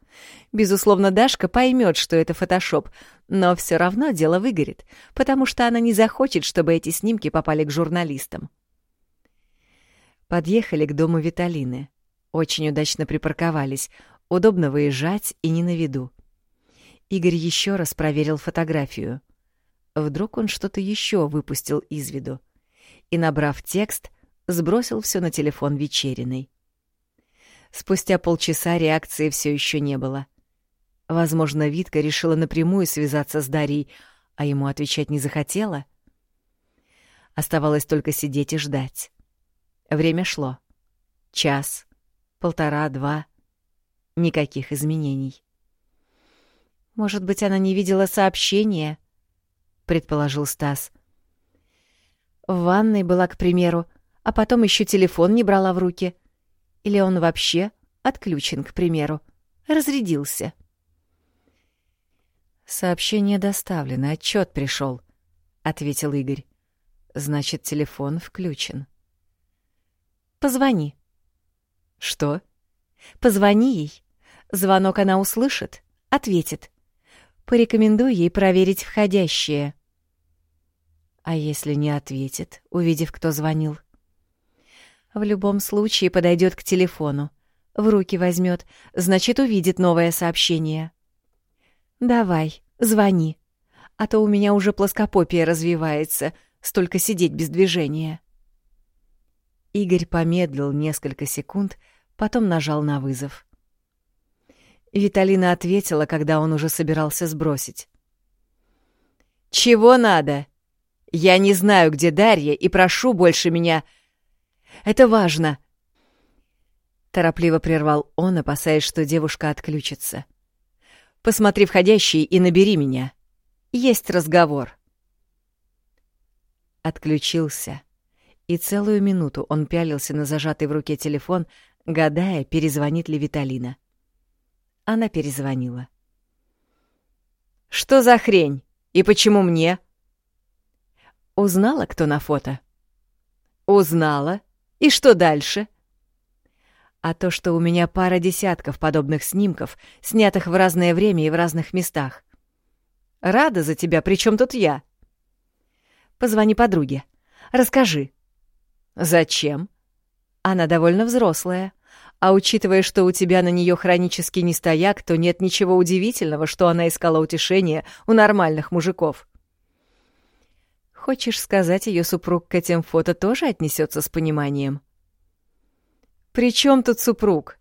Безусловно, Дашка поймет, что это фотошоп, но все равно дело выгорит, потому что она не захочет, чтобы эти снимки попали к журналистам. Подъехали к дому Виталины. Очень удачно припарковались, удобно выезжать и не на виду. Игорь еще раз проверил фотографию. Вдруг он что-то еще выпустил из виду. И, набрав текст, сбросил все на телефон вечериной. Спустя полчаса реакции все еще не было. Возможно, Витка решила напрямую связаться с Дарьей, а ему отвечать не захотела. Оставалось только сидеть и ждать. Время шло. Час, полтора, два. Никаких изменений. «Может быть, она не видела сообщения?» — предположил Стас. В ванной была, к примеру, а потом еще телефон не брала в руки. Или он вообще отключен, к примеру, разрядился. «Сообщение доставлено, отчет пришел», — ответил Игорь. «Значит, телефон включен». «Позвони». «Что?» «Позвони ей. Звонок она услышит, ответит. Порекомендуй ей проверить входящее». «А если не ответит, увидев, кто звонил?» В любом случае подойдет к телефону. В руки возьмет, значит, увидит новое сообщение. «Давай, звони, а то у меня уже плоскопопия развивается, столько сидеть без движения». Игорь помедлил несколько секунд, потом нажал на вызов. Виталина ответила, когда он уже собирался сбросить. «Чего надо? Я не знаю, где Дарья, и прошу больше меня...» это важно!» Торопливо прервал он, опасаясь, что девушка отключится. «Посмотри входящий и набери меня. Есть разговор». Отключился. И целую минуту он пялился на зажатый в руке телефон, гадая, перезвонит ли Виталина. Она перезвонила. «Что за хрень? И почему мне?» «Узнала, кто на фото?» «Узнала. И что дальше?» «А то, что у меня пара десятков подобных снимков, снятых в разное время и в разных местах. Рада за тебя, при чем тут я?» «Позвони подруге. Расскажи». «Зачем?» «Она довольно взрослая. А учитывая, что у тебя на нее хронический нестояк, то нет ничего удивительного, что она искала утешение у нормальных мужиков. Хочешь сказать, ее супруг к этим фото тоже отнесется с пониманием? При чем тут супруг?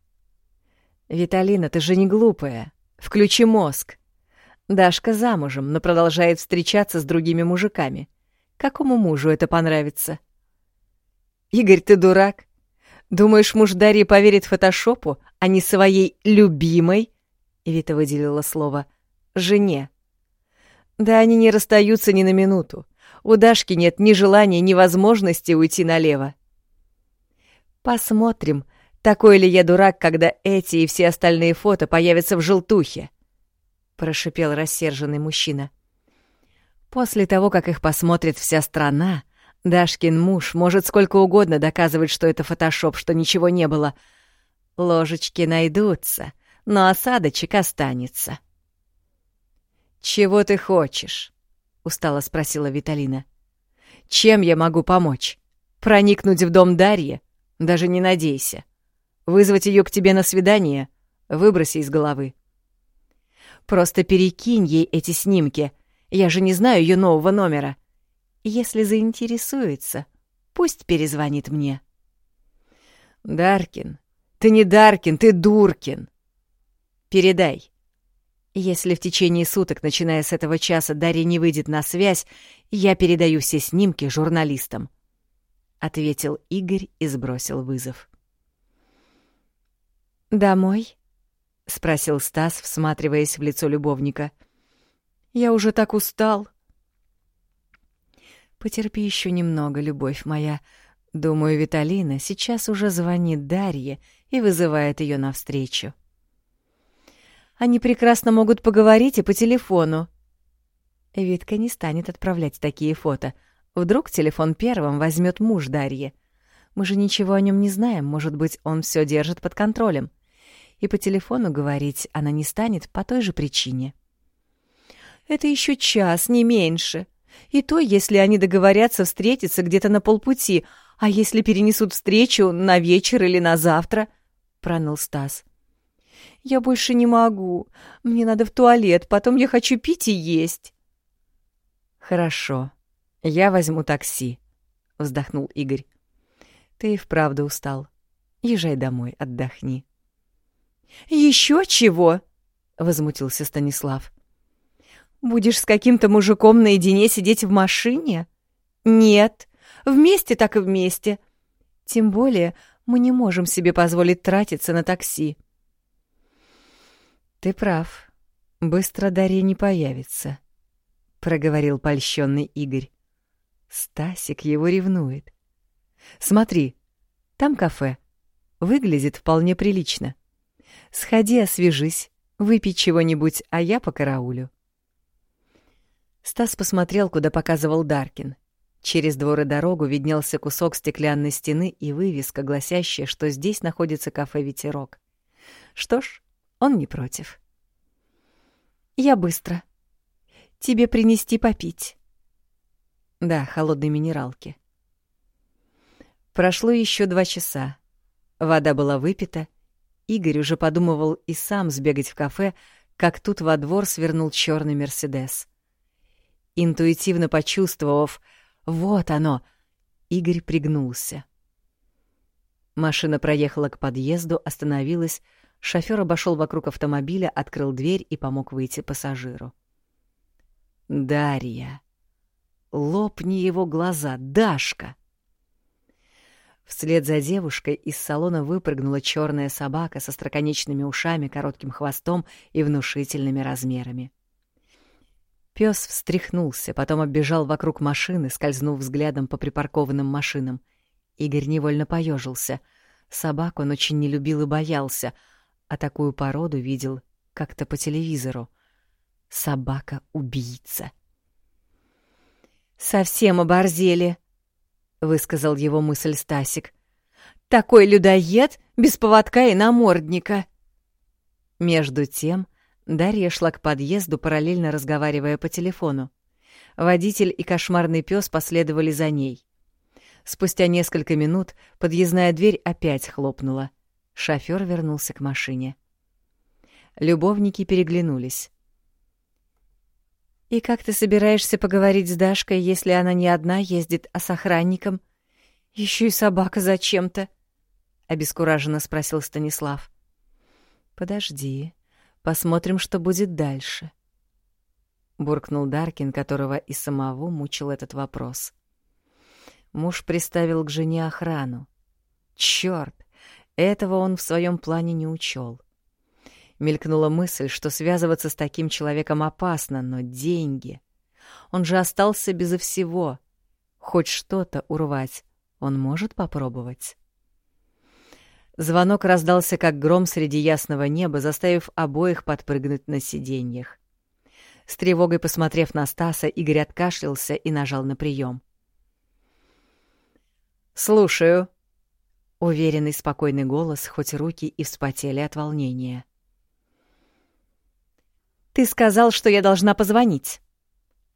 Виталина, ты же не глупая. Включи мозг. Дашка замужем, но продолжает встречаться с другими мужиками. Какому мужу это понравится? Игорь, ты дурак. Думаешь, муж Дарьи поверит фотошопу, а не своей любимой, Вита выделила слово, жене? Да они не расстаются ни на минуту. У Дашки нет ни желания, ни возможности уйти налево. Посмотрим, такой ли я дурак, когда эти и все остальные фото появятся в желтухе, прошипел рассерженный мужчина. После того, как их посмотрит вся страна, Дашкин муж может сколько угодно доказывать, что это фотошоп, что ничего не было. Ложечки найдутся, но осадочек останется. «Чего ты хочешь?» — устало спросила Виталина. «Чем я могу помочь? Проникнуть в дом Дарьи? Даже не надейся. Вызвать ее к тебе на свидание? Выброси из головы. Просто перекинь ей эти снимки. Я же не знаю ее нового номера. Если заинтересуется, пусть перезвонит мне. Даркин, ты не Даркин, ты Дуркин. Передай. Если в течение суток, начиная с этого часа, Дарья не выйдет на связь, я передаю все снимки журналистам. Ответил Игорь и сбросил вызов. «Домой?» — спросил Стас, всматриваясь в лицо любовника. «Я уже так устал». Потерпи еще немного, любовь моя. Думаю, Виталина сейчас уже звонит Дарье и вызывает ее навстречу. Они прекрасно могут поговорить и по телефону. Витка не станет отправлять такие фото. Вдруг телефон первым возьмет муж Дарьи. Мы же ничего о нем не знаем, может быть, он все держит под контролем. И по телефону говорить она не станет по той же причине. Это еще час, не меньше. И то, если они договорятся встретиться где-то на полпути, а если перенесут встречу на вечер или на завтра, — проныл Стас. «Я больше не могу. Мне надо в туалет, потом я хочу пить и есть». «Хорошо. Я возьму такси», — вздохнул Игорь. «Ты и вправду устал. Езжай домой, отдохни». «Еще чего?» — возмутился Станислав. Будешь с каким-то мужиком наедине сидеть в машине? Нет, вместе так и вместе. Тем более мы не можем себе позволить тратиться на такси. Ты прав. Быстро Дарья не появится, проговорил польщенный Игорь. Стасик его ревнует. Смотри, там кафе. Выглядит вполне прилично. Сходи, освежись, выпей чего-нибудь, а я по караулю. Стас посмотрел, куда показывал Даркин. Через двор и дорогу виднелся кусок стеклянной стены и вывеска, гласящая, что здесь находится кафе «Ветерок». Что ж, он не против. «Я быстро. Тебе принести попить?» «Да, холодной минералки». Прошло еще два часа. Вода была выпита. Игорь уже подумывал и сам сбегать в кафе, как тут во двор свернул черный «Мерседес». Интуитивно почувствовав «вот оно», Игорь пригнулся. Машина проехала к подъезду, остановилась, шофёр обошел вокруг автомобиля, открыл дверь и помог выйти пассажиру. «Дарья! Лопни его глаза, Дашка!» Вслед за девушкой из салона выпрыгнула черная собака со строконечными ушами, коротким хвостом и внушительными размерами. Пес встряхнулся, потом оббежал вокруг машины, скользнув взглядом по припаркованным машинам. Игорь невольно поежился. Собак он очень не любил и боялся, а такую породу видел как-то по телевизору. Собака-убийца. «Совсем оборзели», — высказал его мысль Стасик. «Такой людоед без поводка и намордника!» Между тем Дарья шла к подъезду, параллельно разговаривая по телефону. Водитель и кошмарный пес последовали за ней. Спустя несколько минут подъездная дверь опять хлопнула. Шофёр вернулся к машине. Любовники переглянулись. «И как ты собираешься поговорить с Дашкой, если она не одна ездит, а с охранником? Еще и собака зачем-то?» — обескураженно спросил Станислав. «Подожди, посмотрим, что будет дальше», — буркнул Даркин, которого и самого мучил этот вопрос. Муж приставил к жене охрану. Черт, этого он в своем плане не учел. Мелькнула мысль, что связываться с таким человеком опасно, но деньги... Он же остался безо всего. Хоть что-то урвать он может попробовать. Звонок раздался, как гром среди ясного неба, заставив обоих подпрыгнуть на сиденьях. С тревогой посмотрев на Стаса, Игорь откашлялся и нажал на прием. «Слушаю», — уверенный спокойный голос, хоть руки и вспотели от волнения. Ты сказал, что я должна позвонить.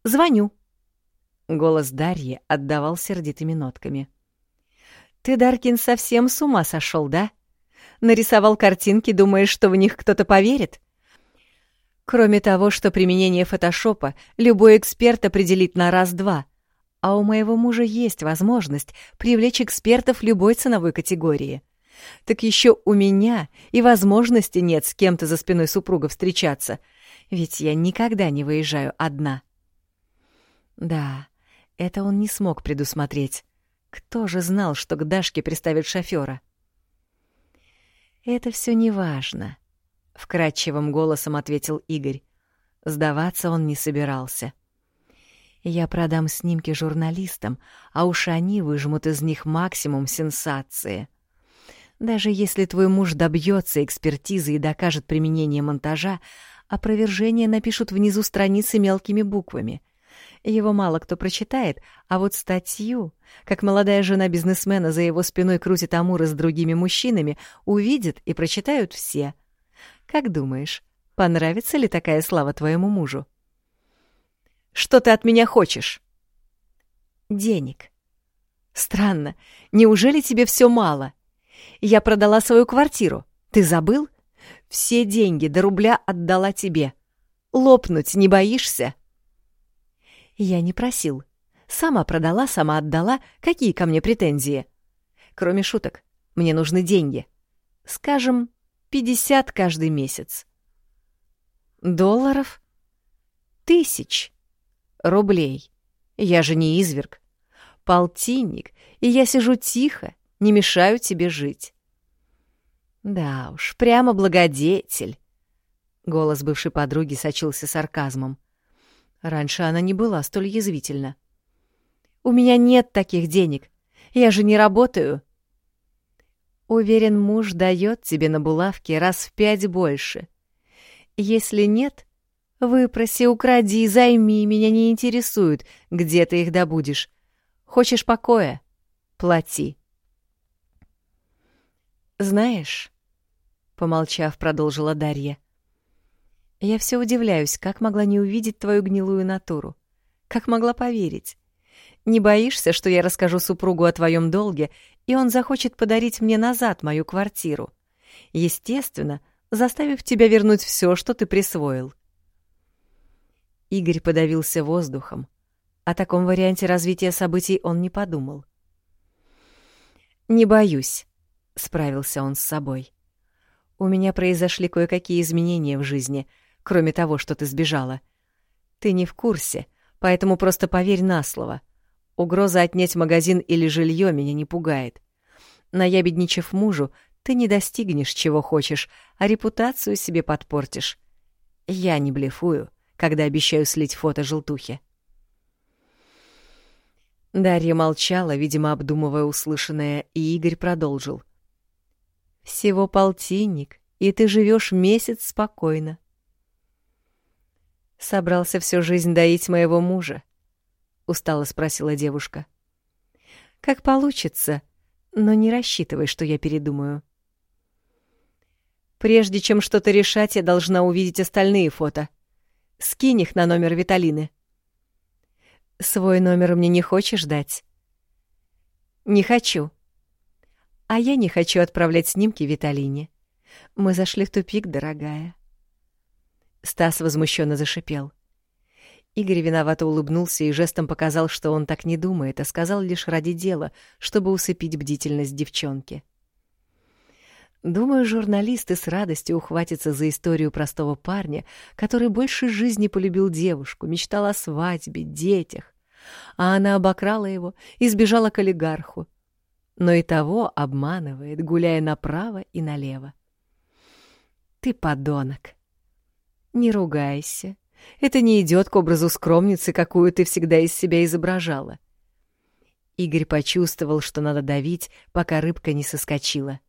Звоню. Голос Дарьи отдавал сердитыми нотками. Ты, Даркин, совсем с ума сошел, да? Нарисовал картинки, думаешь, что в них кто-то поверит? Кроме того, что применение фотошопа любой эксперт определит на раз-два, а у моего мужа есть возможность привлечь экспертов любой ценовой категории. Так еще у меня и возможности нет с кем-то за спиной супруга встречаться — ведь я никогда не выезжаю одна. Да, это он не смог предусмотреть. Кто же знал, что к Дашке приставят шофера? Это все неважно, вкрадчивым голосом ответил Игорь. Сдаваться он не собирался. Я продам снимки журналистам, а уж они выжмут из них максимум сенсации. Даже если твой муж добьется экспертизы и докажет применение монтажа, опровержение напишут внизу страницы мелкими буквами. Его мало кто прочитает, а вот статью, как молодая жена бизнесмена за его спиной крутит амуры с другими мужчинами, увидят и прочитают все. Как думаешь, понравится ли такая слава твоему мужу? Что ты от меня хочешь? Денег. Странно. Неужели тебе все мало? Я продала свою квартиру. Ты забыл? Все деньги до рубля отдала тебе. Лопнуть не боишься?» Я не просил. Сама продала, сама отдала. Какие ко мне претензии? Кроме шуток, мне нужны деньги. Скажем, пятьдесят каждый месяц. Долларов? Тысяч. Рублей. Я же не изверг. Полтинник, и я сижу тихо, не мешаю тебе жить. Да уж, прямо благодетель. Голос бывшей подруги сочился сарказмом. Раньше она не была столь язвительна. У меня нет таких денег. Я же не работаю. Уверен, муж дает тебе на булавке раз в пять больше. Если нет, выпроси, укради, займи, меня не интересует, где ты их добудешь. Хочешь покоя? Плати. Знаешь, помолчав, продолжила Дарья. Я все удивляюсь, как могла не увидеть твою гнилую натуру. Как могла поверить? Не боишься, что я расскажу супругу о твоем долге, и он захочет подарить мне назад мою квартиру? Естественно, заставив тебя вернуть все, что ты присвоил. Игорь подавился воздухом. О таком варианте развития событий он не подумал. «Не боюсь», — справился он с собой. У меня произошли кое-какие изменения в жизни, кроме того, что ты сбежала. Ты не в курсе, поэтому просто поверь на слово. Угроза отнять магазин или жилье меня не пугает. Наябедничав мужу, ты не достигнешь, чего хочешь, а репутацию себе подпортишь. Я не блефую, когда обещаю слить фото желтухи. Дарья молчала, видимо, обдумывая услышанное, и Игорь продолжил. «Всего полтинник, и ты живешь месяц спокойно. Собрался всю жизнь доить моего мужа? Устало спросила девушка. Как получится, но не рассчитывай, что я передумаю. Прежде чем что-то решать, я должна увидеть остальные фото. Скинь их на номер Виталины. Свой номер мне не хочешь дать? Не хочу. А я не хочу отправлять снимки Виталине. Мы зашли в тупик, дорогая. Стас возмущенно зашипел. Игорь виновато улыбнулся и жестом показал, что он так не думает, а сказал лишь ради дела, чтобы усыпить бдительность девчонки. Думаю, журналисты с радостью ухватятся за историю простого парня, который больше жизни полюбил девушку, мечтал о свадьбе, детях. А она обокрала его и сбежала к олигарху. Но и того обманывает, гуляя направо и налево. Ты подонок. Не ругайся. Это не идет к образу скромницы, какую ты всегда из себя изображала. Игорь почувствовал, что надо давить, пока рыбка не соскочила.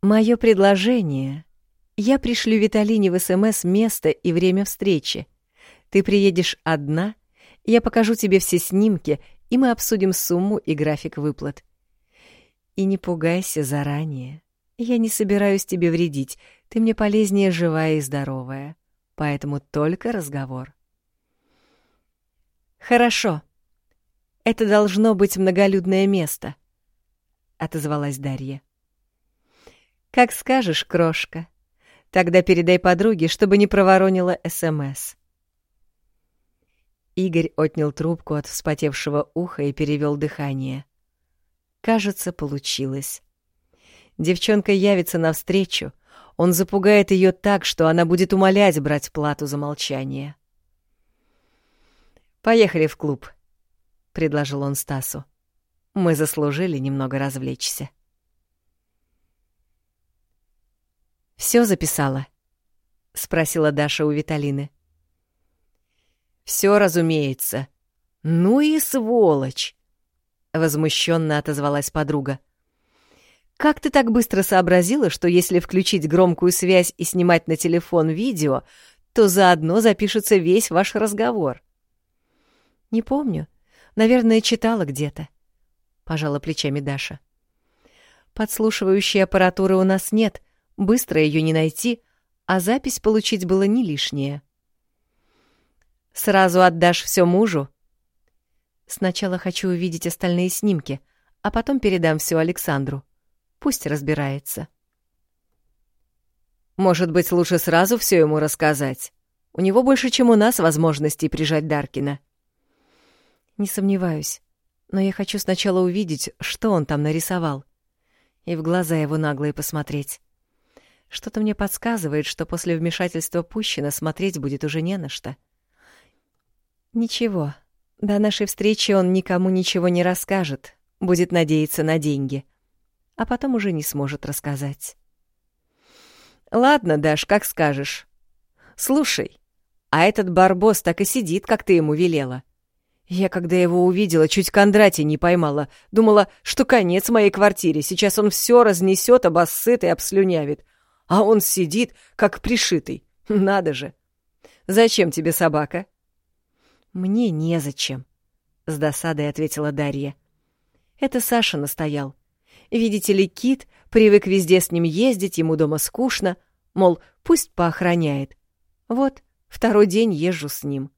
Мое предложение. Я пришлю Виталине в СМС место и время встречи. Ты приедешь одна, я покажу тебе все снимки, и мы обсудим сумму и график выплат. И не пугайся заранее. Я не собираюсь тебе вредить, ты мне полезнее живая и здоровая, поэтому только разговор. Хорошо. Это должно быть многолюдное место, отозвалась Дарья. Как скажешь, крошка. Тогда передай подруге, чтобы не проворонила СМС. Игорь отнял трубку от вспотевшего уха и перевел дыхание. Кажется, получилось. Девчонка явится навстречу, он запугает ее так, что она будет умолять брать плату за молчание. «Поехали в клуб», — предложил он Стасу. «Мы заслужили немного развлечься». «Всё записала?» — спросила Даша у Виталины. «Всё, разумеется. Ну и сволочь!» — возмущенно отозвалась подруга. Как ты так быстро сообразила, что если включить громкую связь и снимать на телефон видео, то заодно запишется весь ваш разговор? Не помню. Наверное, читала где-то. Пожала плечами Даша. Подслушивающей аппаратуры у нас нет, быстро ее не найти, а запись получить было не лишнее. Сразу отдашь все мужу? Сначала хочу увидеть остальные снимки, а потом передам все Александру. Пусть разбирается. Может быть, лучше сразу все ему рассказать? У него больше, чем у нас, возможностей прижать Даркина. Не сомневаюсь, но я хочу сначала увидеть, что он там нарисовал, и в глаза его наглые посмотреть. Что-то мне подсказывает, что после вмешательства Пущина смотреть будет уже не на что. Ничего, до нашей встречи он никому ничего не расскажет, будет надеяться на деньги — а потом уже не сможет рассказать. «Ладно, Даш, как скажешь. Слушай, а этот барбос так и сидит, как ты ему велела. Я, когда его увидела, чуть Кондратия не поймала. Думала, что конец моей квартире. Сейчас он все разнесет, обоссыт и обслюнявит. А он сидит, как пришитый. Надо же. Зачем тебе собака? Мне незачем, — с досадой ответила Дарья. Это Саша настоял. Видите ли, Кит привык везде с ним ездить, ему дома скучно, мол, пусть поохраняет. Вот, второй день езжу с ним.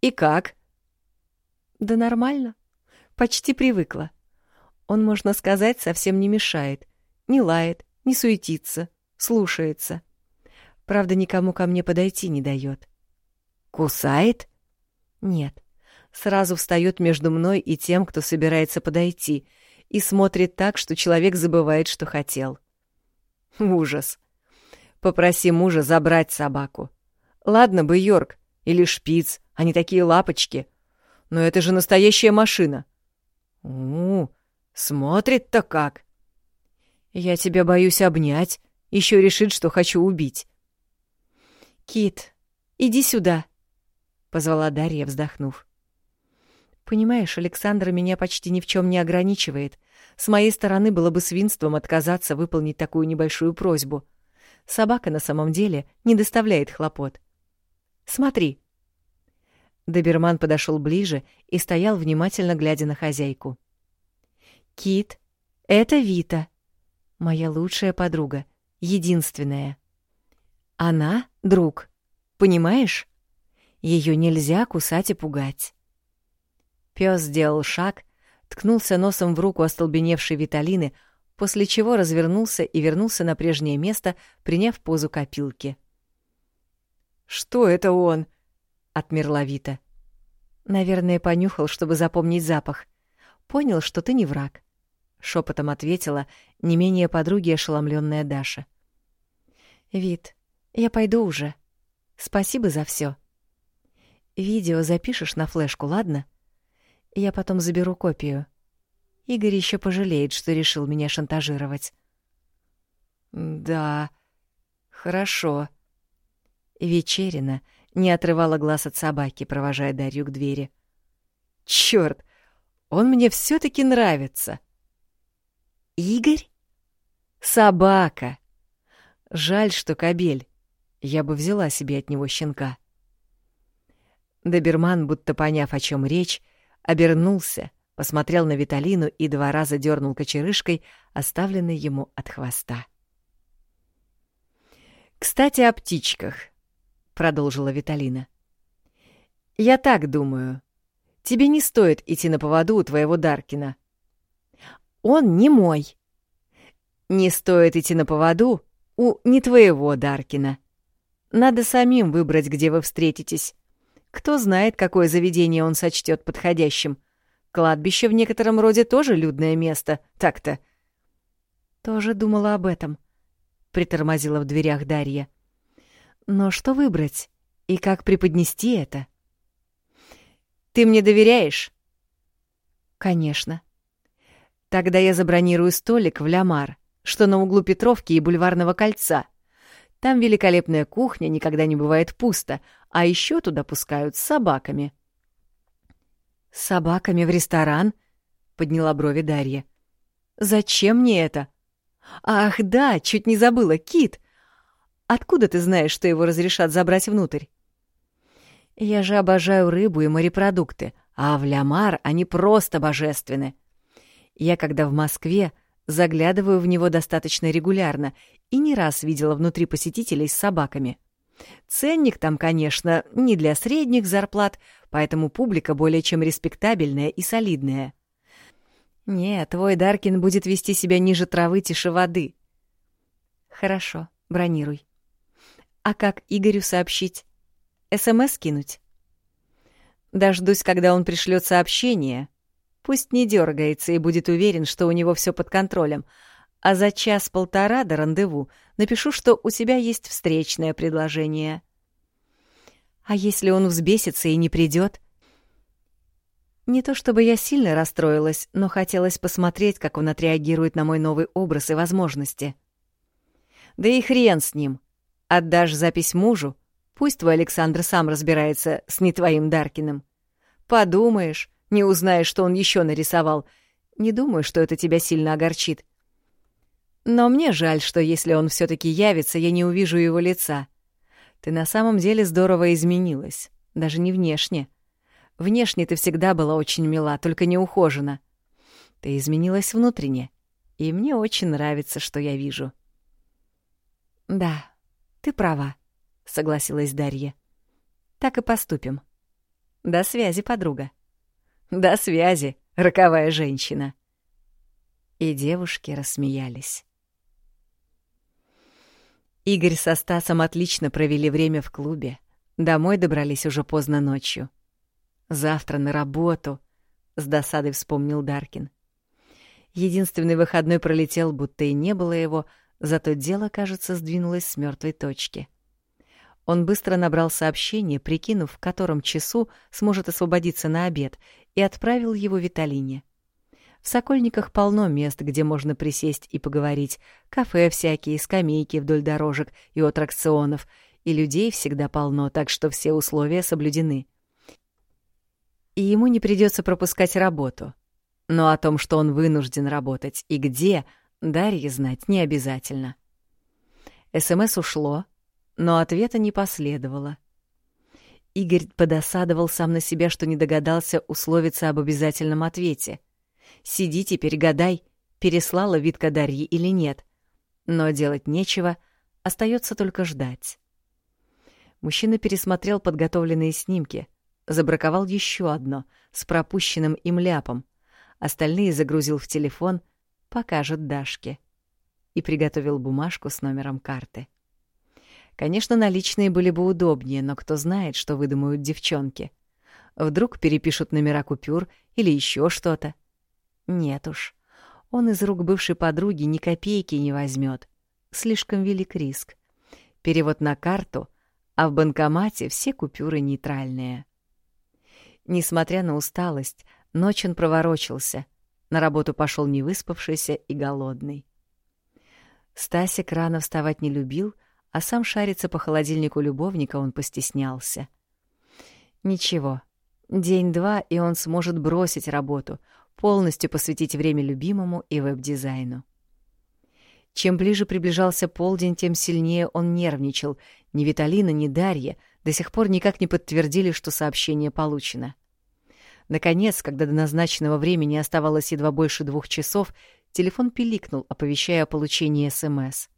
И как? Да нормально. Почти привыкла. Он, можно сказать, совсем не мешает. Не лает, не суетится, слушается. Правда, никому ко мне подойти не дает. Кусает? Нет. Сразу встает между мной и тем, кто собирается подойти — и смотрит так, что человек забывает, что хотел. Ужас. Попроси мужа забрать собаку. Ладно бы Йорк или Шпиц, они такие лапочки. Но это же настоящая машина. У, -у, Смотрит-то как. Я тебя боюсь обнять, еще решит, что хочу убить. Кит, иди сюда, позвала Дарья, вздохнув. Понимаешь, Александр меня почти ни в чем не ограничивает. С моей стороны было бы свинством отказаться выполнить такую небольшую просьбу. Собака на самом деле не доставляет хлопот. Смотри. Доберман подошел ближе и стоял внимательно глядя на хозяйку. Кит, это Вита, моя лучшая подруга, единственная. Она — друг, понимаешь? Ее нельзя кусать и пугать. Пес сделал шаг, ткнулся носом в руку остолбеневшей Виталины, после чего развернулся и вернулся на прежнее место, приняв позу копилки. «Что это он?» — отмерла Вита. «Наверное, понюхал, чтобы запомнить запах. Понял, что ты не враг шепотом ответила не менее подруги ошеломленная Даша. Вид, я пойду уже. Спасибо за все. Видео запишешь на флешку, ладно? Я потом заберу копию. Игорь еще пожалеет, что решил меня шантажировать. Да, хорошо. Вечерина не отрывала глаз от собаки, провожая Дарью к двери. Черт, он мне все-таки нравится. Игорь? Собака. Жаль, что кобель. Я бы взяла себе от него щенка. Доберман, будто поняв, о чем речь, обернулся, посмотрел на Виталину и два раза дернул кочерышкой, оставленной ему от хвоста. «Кстати, о птичках», — продолжила Виталина. «Я так думаю. Тебе не стоит идти на поводу у твоего Даркина. Он не мой. Не стоит идти на поводу у не твоего Даркина. Надо самим выбрать, где вы встретитесь. Кто знает, какое заведение он сочтет подходящим. Кладбище в некотором роде тоже людное место, так-то. Тоже думала об этом, притормозила в дверях Дарья. Но что выбрать и как преподнести это? Ты мне доверяешь? Конечно. Тогда я забронирую столик в Лямар, что на углу Петровки и Бульварного кольца. Там великолепная кухня, никогда не бывает пусто, а еще туда пускают с собаками. «С собаками в ресторан?» — подняла брови Дарья. «Зачем мне это?» «Ах, да, чуть не забыла, Кит! Откуда ты знаешь, что его разрешат забрать внутрь?» «Я же обожаю рыбу и морепродукты, а в Лямар они просто божественны. Я, когда в Москве, заглядываю в него достаточно регулярно и не раз видела внутри посетителей с собаками. Ценник там, конечно, не для средних зарплат, поэтому публика более чем респектабельная и солидная. Нет, твой Даркин будет вести себя ниже травы тише воды. Хорошо, бронируй. А как Игорю сообщить? СМС кинуть? Дождусь, когда он пришлет сообщение, Пусть не дергается и будет уверен, что у него все под контролем. А за час-полтора до рандеву напишу, что у тебя есть встречное предложение. А если он взбесится и не придет? Не то чтобы я сильно расстроилась, но хотелось посмотреть, как он отреагирует на мой новый образ и возможности. Да и хрен с ним. Отдашь запись мужу, пусть твой Александр сам разбирается с не твоим Даркиным. Подумаешь, не узнаешь, что он еще нарисовал. Не думаю, что это тебя сильно огорчит. Но мне жаль, что если он все таки явится, я не увижу его лица. Ты на самом деле здорово изменилась, даже не внешне. Внешне ты всегда была очень мила, только не ухожена. Ты изменилась внутренне, и мне очень нравится, что я вижу. Да, ты права, согласилась Дарья. Так и поступим. До связи, подруга. До связи, роковая женщина. И девушки рассмеялись. Игорь со Стасом отлично провели время в клубе. Домой добрались уже поздно ночью. Завтра на работу, с досадой вспомнил Даркин. Единственный выходной пролетел, будто и не было его, зато дело, кажется, сдвинулось с мертвой точки. Он быстро набрал сообщение, прикинув, в котором часу сможет освободиться на обед, и отправил его Виталине. В Сокольниках полно мест, где можно присесть и поговорить. Кафе всякие, скамейки вдоль дорожек и аттракционов. И людей всегда полно, так что все условия соблюдены. И ему не придется пропускать работу. Но о том, что он вынужден работать и где, Дарье знать не обязательно. СМС ушло, но ответа не последовало. Игорь подосадовал сам на себя, что не догадался условиться об обязательном ответе. Сиди теперь, гадай, переслала Витка Дарьи или нет. Но делать нечего, остается только ждать. Мужчина пересмотрел подготовленные снимки, забраковал еще одно с пропущенным им ляпом, остальные загрузил в телефон, покажет Дашке. И приготовил бумажку с номером карты. Конечно, наличные были бы удобнее, но кто знает, что выдумают девчонки. Вдруг перепишут номера купюр или еще что-то. Нет уж. Он из рук бывшей подруги ни копейки не возьмет. Слишком велик риск. Перевод на карту, а в банкомате все купюры нейтральные. Несмотря на усталость, ночь он проворочился. На работу пошел невыспавшийся и голодный. Стасик рано вставать не любил — а сам шариться по холодильнику любовника он постеснялся. Ничего, день-два, и он сможет бросить работу, полностью посвятить время любимому и веб-дизайну. Чем ближе приближался полдень, тем сильнее он нервничал. Ни Виталина, ни Дарья до сих пор никак не подтвердили, что сообщение получено. Наконец, когда до назначенного времени оставалось едва больше двух часов, телефон пиликнул, оповещая о получении СМС.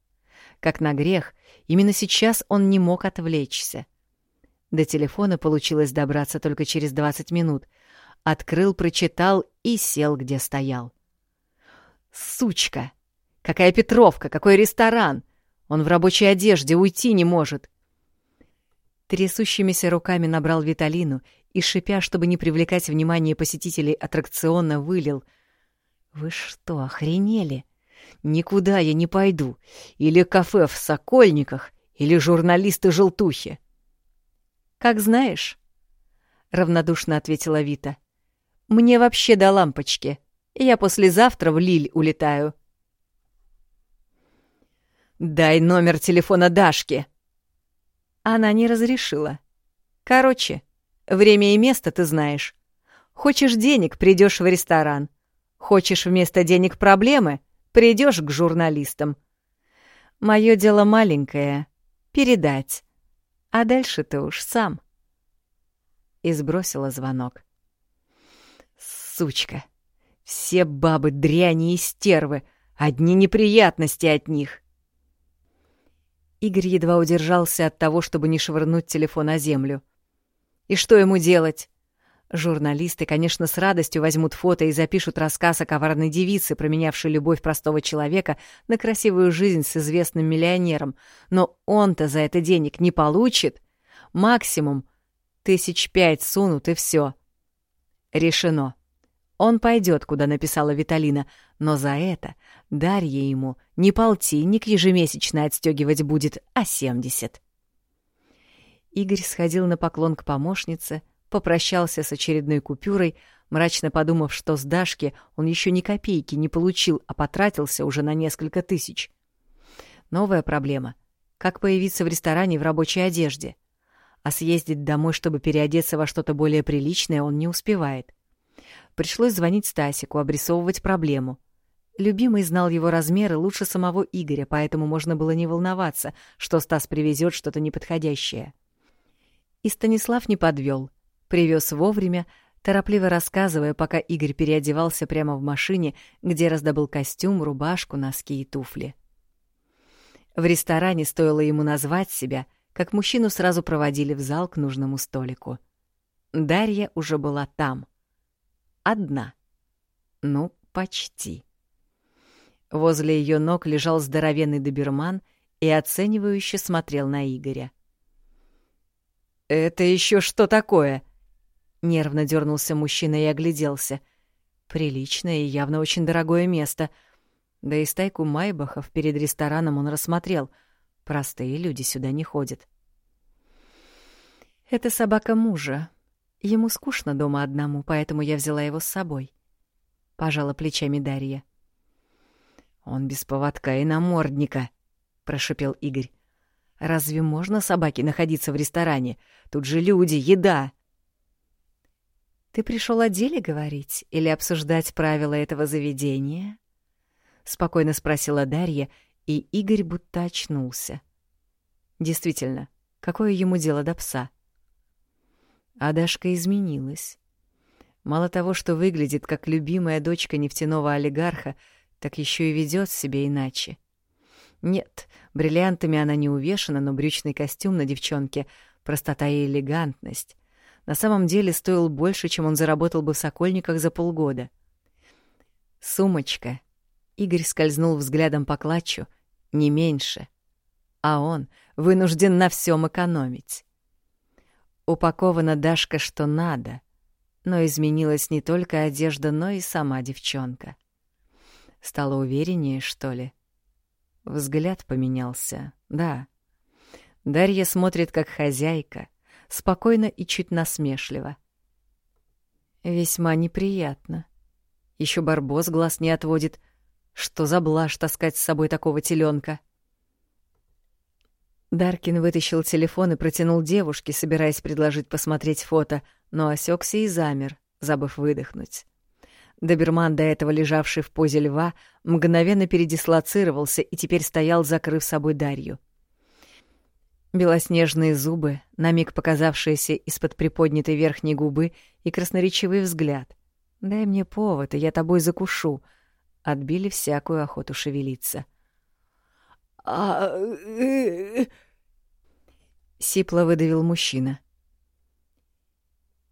Как на грех, именно сейчас он не мог отвлечься. До телефона получилось добраться только через 20 минут. Открыл, прочитал и сел, где стоял. «Сучка! Какая Петровка! Какой ресторан! Он в рабочей одежде, уйти не может!» Трясущимися руками набрал Виталину и, шипя, чтобы не привлекать внимание посетителей аттракциона, вылил. «Вы что, охренели? Никуда я не пойду. Или кафе в Сокольниках, или журналисты-желтухи. «Как знаешь», — равнодушно ответила Вита. «Мне вообще до лампочки. Я послезавтра в Лиль улетаю». «Дай номер телефона Дашки». Она не разрешила. «Короче, время и место ты знаешь. Хочешь денег — придешь в ресторан. Хочешь вместо денег проблемы — придешь к журналистам. Мое дело маленькое — передать. А дальше ты уж сам. И сбросила звонок. Сучка. Все бабы дряни и стервы. Одни неприятности от них. Игорь едва удержался от того, чтобы не швырнуть телефон на землю. И что ему делать? Журналисты, конечно, с радостью возьмут фото и запишут рассказ о коварной девице, променявшей любовь простого человека на красивую жизнь с известным миллионером. Но он-то за это денег не получит. Максимум тысяч пять сунут и все. Решено. Он пойдет, куда написала Виталина, но за это Дарья ему не полтинник ежемесячно отстегивать будет, а семьдесят. Игорь сходил на поклон к помощнице, попрощался с очередной купюрой, мрачно подумав, что с Дашки он еще ни копейки не получил, а потратился уже на несколько тысяч. Новая проблема — как появиться в ресторане в рабочей одежде. А съездить домой, чтобы переодеться во что-то более приличное, он не успевает. Пришлось звонить Стасику, обрисовывать проблему. Любимый знал его размеры лучше самого Игоря, поэтому можно было не волноваться, что Стас привезет что-то неподходящее. И Станислав не подвел — Привез вовремя, торопливо рассказывая, пока Игорь переодевался прямо в машине, где раздобыл костюм, рубашку, носки и туфли. В ресторане стоило ему назвать себя, как мужчину сразу проводили в зал к нужному столику. Дарья уже была там. Одна. Ну, почти. Возле ее ног лежал здоровенный доберман и оценивающе смотрел на Игоря. «Это еще что такое?» Нервно дернулся мужчина и огляделся. Приличное и явно очень дорогое место. Да и стайку майбахов перед рестораном он рассмотрел. Простые люди сюда не ходят. «Это собака мужа. Ему скучно дома одному, поэтому я взяла его с собой». пожала плечами Дарья. Он без поводка и намордника, прошипел Игорь. Разве можно собаке находиться в ресторане? Тут же люди, еда. Ты пришел о деле говорить или обсуждать правила этого заведения? спокойно спросила Дарья, и Игорь будто очнулся. Действительно, какое ему дело до пса? А Дашка изменилась. Мало того, что выглядит как любимая дочка нефтяного олигарха, так еще и ведет себя иначе. Нет, бриллиантами она не увешана, но брючный костюм на девчонке — простота и элегантность. На самом деле стоил больше, чем он заработал бы в Сокольниках за полгода. Сумочка. Игорь скользнул взглядом по клатчу. Не меньше. А он вынужден на всем экономить. Упакована Дашка что надо, но изменилась не только одежда, но и сама девчонка. Стала увереннее, что ли? Взгляд поменялся, да. Дарья смотрит как хозяйка, спокойно и чуть насмешливо. Весьма неприятно. Еще барбос глаз не отводит. Что за блажь таскать с собой такого теленка? Даркин вытащил телефон и протянул девушке, собираясь предложить посмотреть фото, но осекся и замер, забыв выдохнуть. Доберман, до этого лежавший в позе льва, мгновенно передислоцировался и теперь стоял, закрыв собой Дарью. Белоснежные зубы, на миг показавшиеся из-под приподнятой верхней губы, и красноречивый взгляд. «Дай мне повод, и я тобой закушу», отбили всякую охоту шевелиться. «А...» Сипло выдавил мужчина.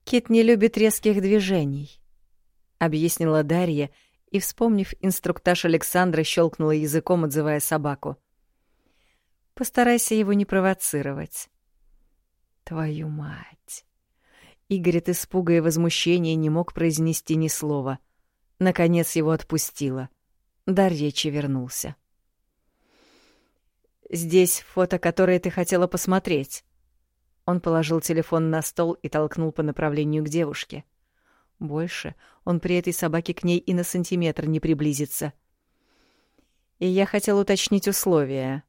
«Кит не любит резких движений», — объяснила Дарья, и, вспомнив инструктаж Александра, щелкнула языком, отзывая собаку. «Постарайся его не провоцировать». «Твою мать!» Игорь от испуга и возмущения не мог произнести ни слова. Наконец его отпустила. Дар речи вернулся. «Здесь фото, которое ты хотела посмотреть». Он положил телефон на стол и толкнул по направлению к девушке. Больше он при этой собаке к ней и на сантиметр не приблизится. И я хотел уточнить условия.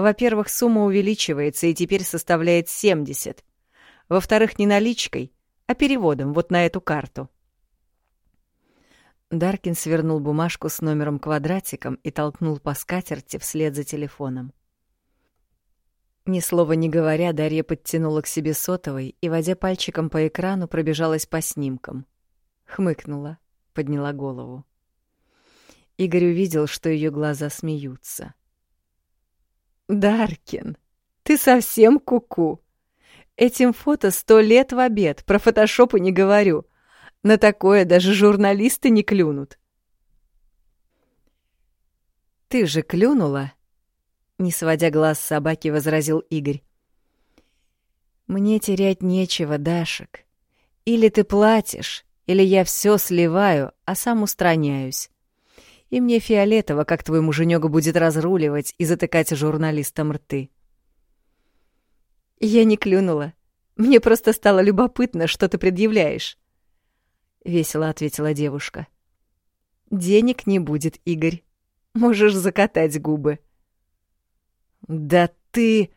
Во-первых, сумма увеличивается и теперь составляет 70. Во-вторых, не наличкой, а переводом вот на эту карту. Даркин свернул бумажку с номером квадратиком и толкнул по скатерти вслед за телефоном. Ни слова не говоря, Дарья подтянула к себе сотовой и, водя пальчиком по экрану, пробежалась по снимкам. Хмыкнула, подняла голову. Игорь увидел, что ее глаза смеются. «Даркин, ты совсем куку. -ку. Этим фото сто лет в обед, про фотошоп и не говорю. На такое даже журналисты не клюнут». «Ты же клюнула?» Не сводя глаз с собаки, возразил Игорь. «Мне терять нечего, Дашек. Или ты платишь, или я все сливаю, а сам устраняюсь. И мне фиолетово, как твой муженек будет разруливать и затыкать журналистам рты». Я не клюнула. Мне просто стало любопытно, что ты предъявляешь. Весело ответила девушка. Денег не будет, Игорь. Можешь закатать губы. «Да ты...»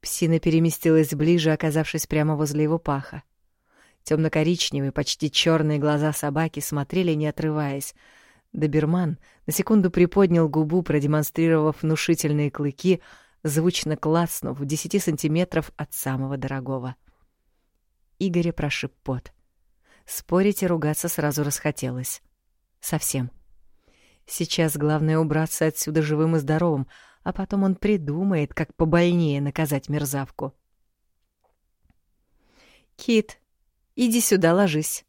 Псина переместилась ближе, оказавшись прямо возле его паха. Темно-коричневые, почти черные глаза собаки смотрели, не отрываясь. Доберман на секунду приподнял губу, продемонстрировав внушительные клыки, звучно клацнув в десяти сантиметров от самого дорогого. Игоря прошиб пот. Спорить и ругаться сразу расхотелось. Совсем. Сейчас главное убраться отсюда живым и здоровым, а потом он придумает, как побольнее наказать мерзавку. «Кит, иди сюда, ложись».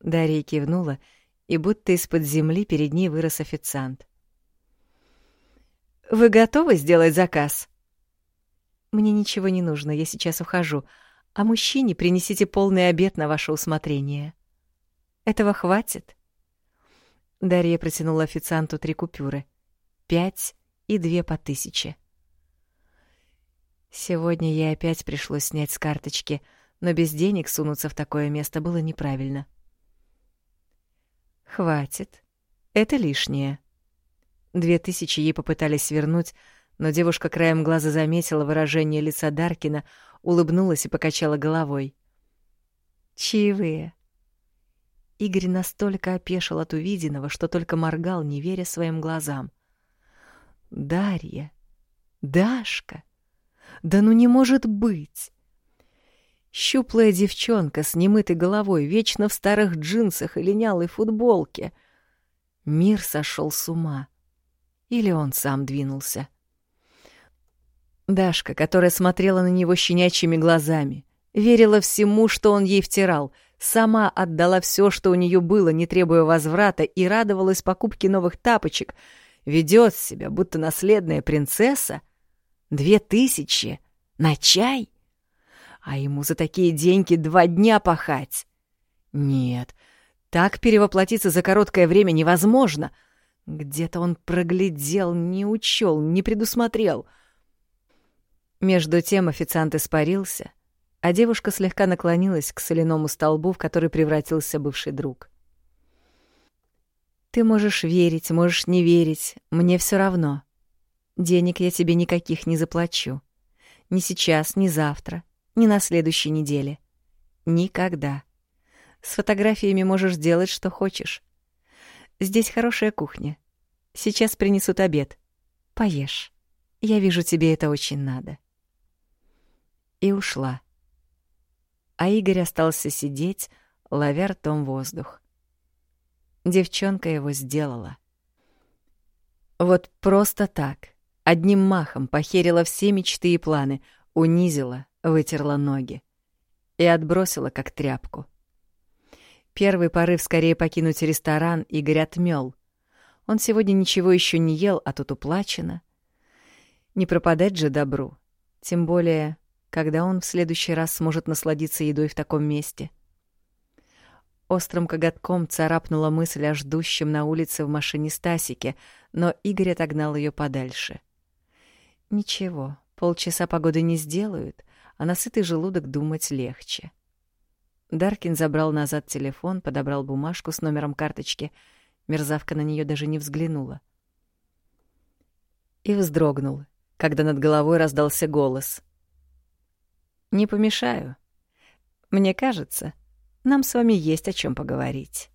Дарья кивнула, и будто из-под земли перед ней вырос официант. «Вы готовы сделать заказ?» «Мне ничего не нужно, я сейчас ухожу, а мужчине принесите полный обед на ваше усмотрение. Этого хватит?» Дарья протянула официанту три купюры. Пять и две по тысяче. Сегодня ей опять пришлось снять с карточки, но без денег сунуться в такое место было неправильно. «Хватит. Это лишнее». Две тысячи ей попытались вернуть, но девушка краем глаза заметила выражение лица Даркина, улыбнулась и покачала головой. «Чаевые». Игорь настолько опешил от увиденного, что только моргал, не веря своим глазам. «Дарья! Дашка! Да ну не может быть!» Щуплая девчонка с немытой головой, вечно в старых джинсах и линялой футболке. Мир сошел с ума. Или он сам двинулся. Дашка, которая смотрела на него щенячьими глазами, верила всему, что он ей втирал, сама отдала все, что у нее было, не требуя возврата, и радовалась покупке новых тапочек, ведет себя, будто наследная принцесса. Две тысячи на чай? А ему за такие деньги два дня пахать. Нет, так перевоплотиться за короткое время невозможно. Где-то он проглядел, не учел, не предусмотрел. Между тем официант испарился, а девушка слегка наклонилась к соляному столбу, в который превратился бывший друг. «Ты можешь верить, можешь не верить, мне все равно. Денег я тебе никаких не заплачу. Ни сейчас, ни завтра, ни на следующей неделе. Никогда. С фотографиями можешь делать, что хочешь. Здесь хорошая кухня. Сейчас принесут обед. Поешь. Я вижу, тебе это очень надо. И ушла. А Игорь остался сидеть, ловя ртом воздух. Девчонка его сделала. Вот просто так, одним махом похерила все мечты и планы, унизила, вытерла ноги и отбросила как тряпку. Первый порыв скорее покинуть ресторан Игорь отмёл. Он сегодня ничего еще не ел, а тут уплачено. Не пропадать же добру, тем более, когда он в следующий раз сможет насладиться едой в таком месте. Острым коготком царапнула мысль о ждущем на улице в машине Стасике, но Игорь отогнал ее подальше. Ничего, полчаса погоды не сделают, а на сытый желудок думать легче. Даркин забрал назад телефон, подобрал бумажку с номером карточки. Мерзавка на нее даже не взглянула. И вздрогнул, когда над головой раздался голос. «Не помешаю. Мне кажется, нам с вами есть о чем поговорить».